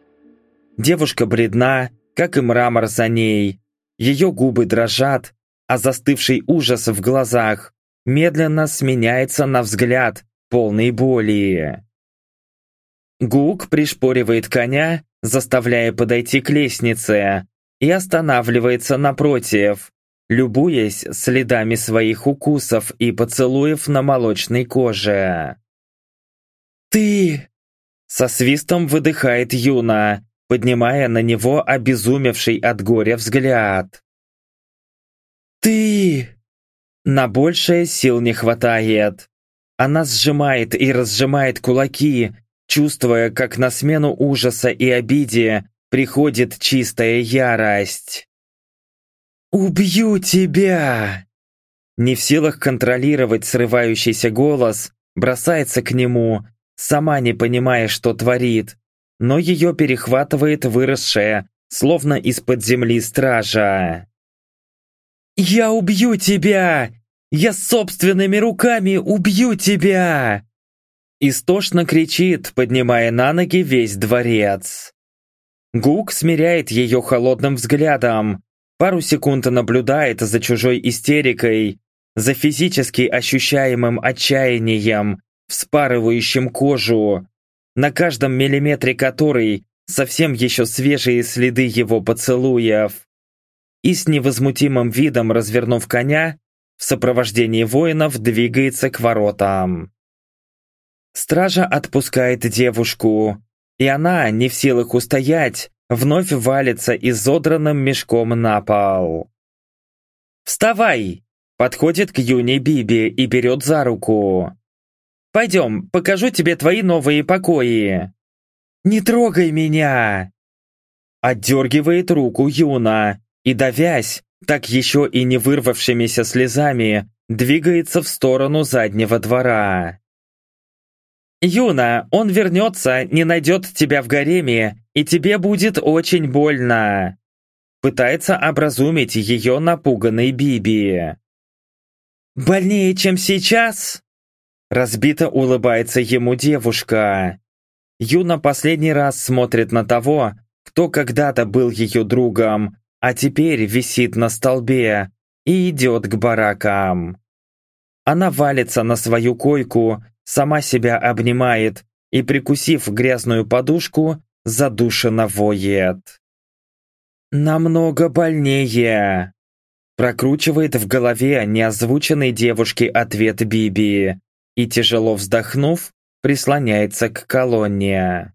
Speaker 1: Девушка бледна, как и мрамор за ней. Ее губы дрожат, а застывший ужас в глазах медленно сменяется на взгляд, полный боли. Гук пришпоривает коня, заставляя подойти к лестнице, и останавливается напротив, любуясь следами своих укусов и поцелуев на молочной коже. «Ты!» Со свистом выдыхает Юна, поднимая на него обезумевший от горя взгляд. «Ты!» На большее сил не хватает. Она сжимает и разжимает кулаки, чувствуя, как на смену ужаса и обиде приходит чистая ярость. «Убью тебя!» Не в силах контролировать срывающийся голос, бросается к нему, сама не понимая, что творит, но ее перехватывает выросшая, словно из-под земли стража. «Я убью тебя! Я собственными руками убью тебя!» Истошно кричит, поднимая на ноги весь дворец. Гук смиряет ее холодным взглядом, пару секунд наблюдает за чужой истерикой, за физически ощущаемым отчаянием, вспарывающим кожу, на каждом миллиметре которой совсем еще свежие следы его поцелуев и с невозмутимым видом развернув коня, в сопровождении воинов двигается к воротам. Стража отпускает девушку, и она, не в силах устоять, вновь валится изодранным мешком на пол. «Вставай!» – подходит к Юне Биби и берет за руку. «Пойдем, покажу тебе твои новые покои!» «Не трогай меня!» Отдергивает руку Юна, и, давясь, так еще и не вырвавшимися слезами, двигается в сторону заднего двора. «Юна, он вернется, не найдет тебя в гареме, и тебе будет очень больно!» Пытается образумить ее напуганной Биби. «Больнее, чем сейчас?» Разбито улыбается ему девушка. Юна последний раз смотрит на того, кто когда-то был ее другом, а теперь висит на столбе и идет к баракам. Она валится на свою койку, сама себя обнимает и, прикусив грязную подушку, задушенно воет. «Намного больнее!» Прокручивает в голове неозвученный девушке ответ Биби и, тяжело вздохнув, прислоняется к колонне.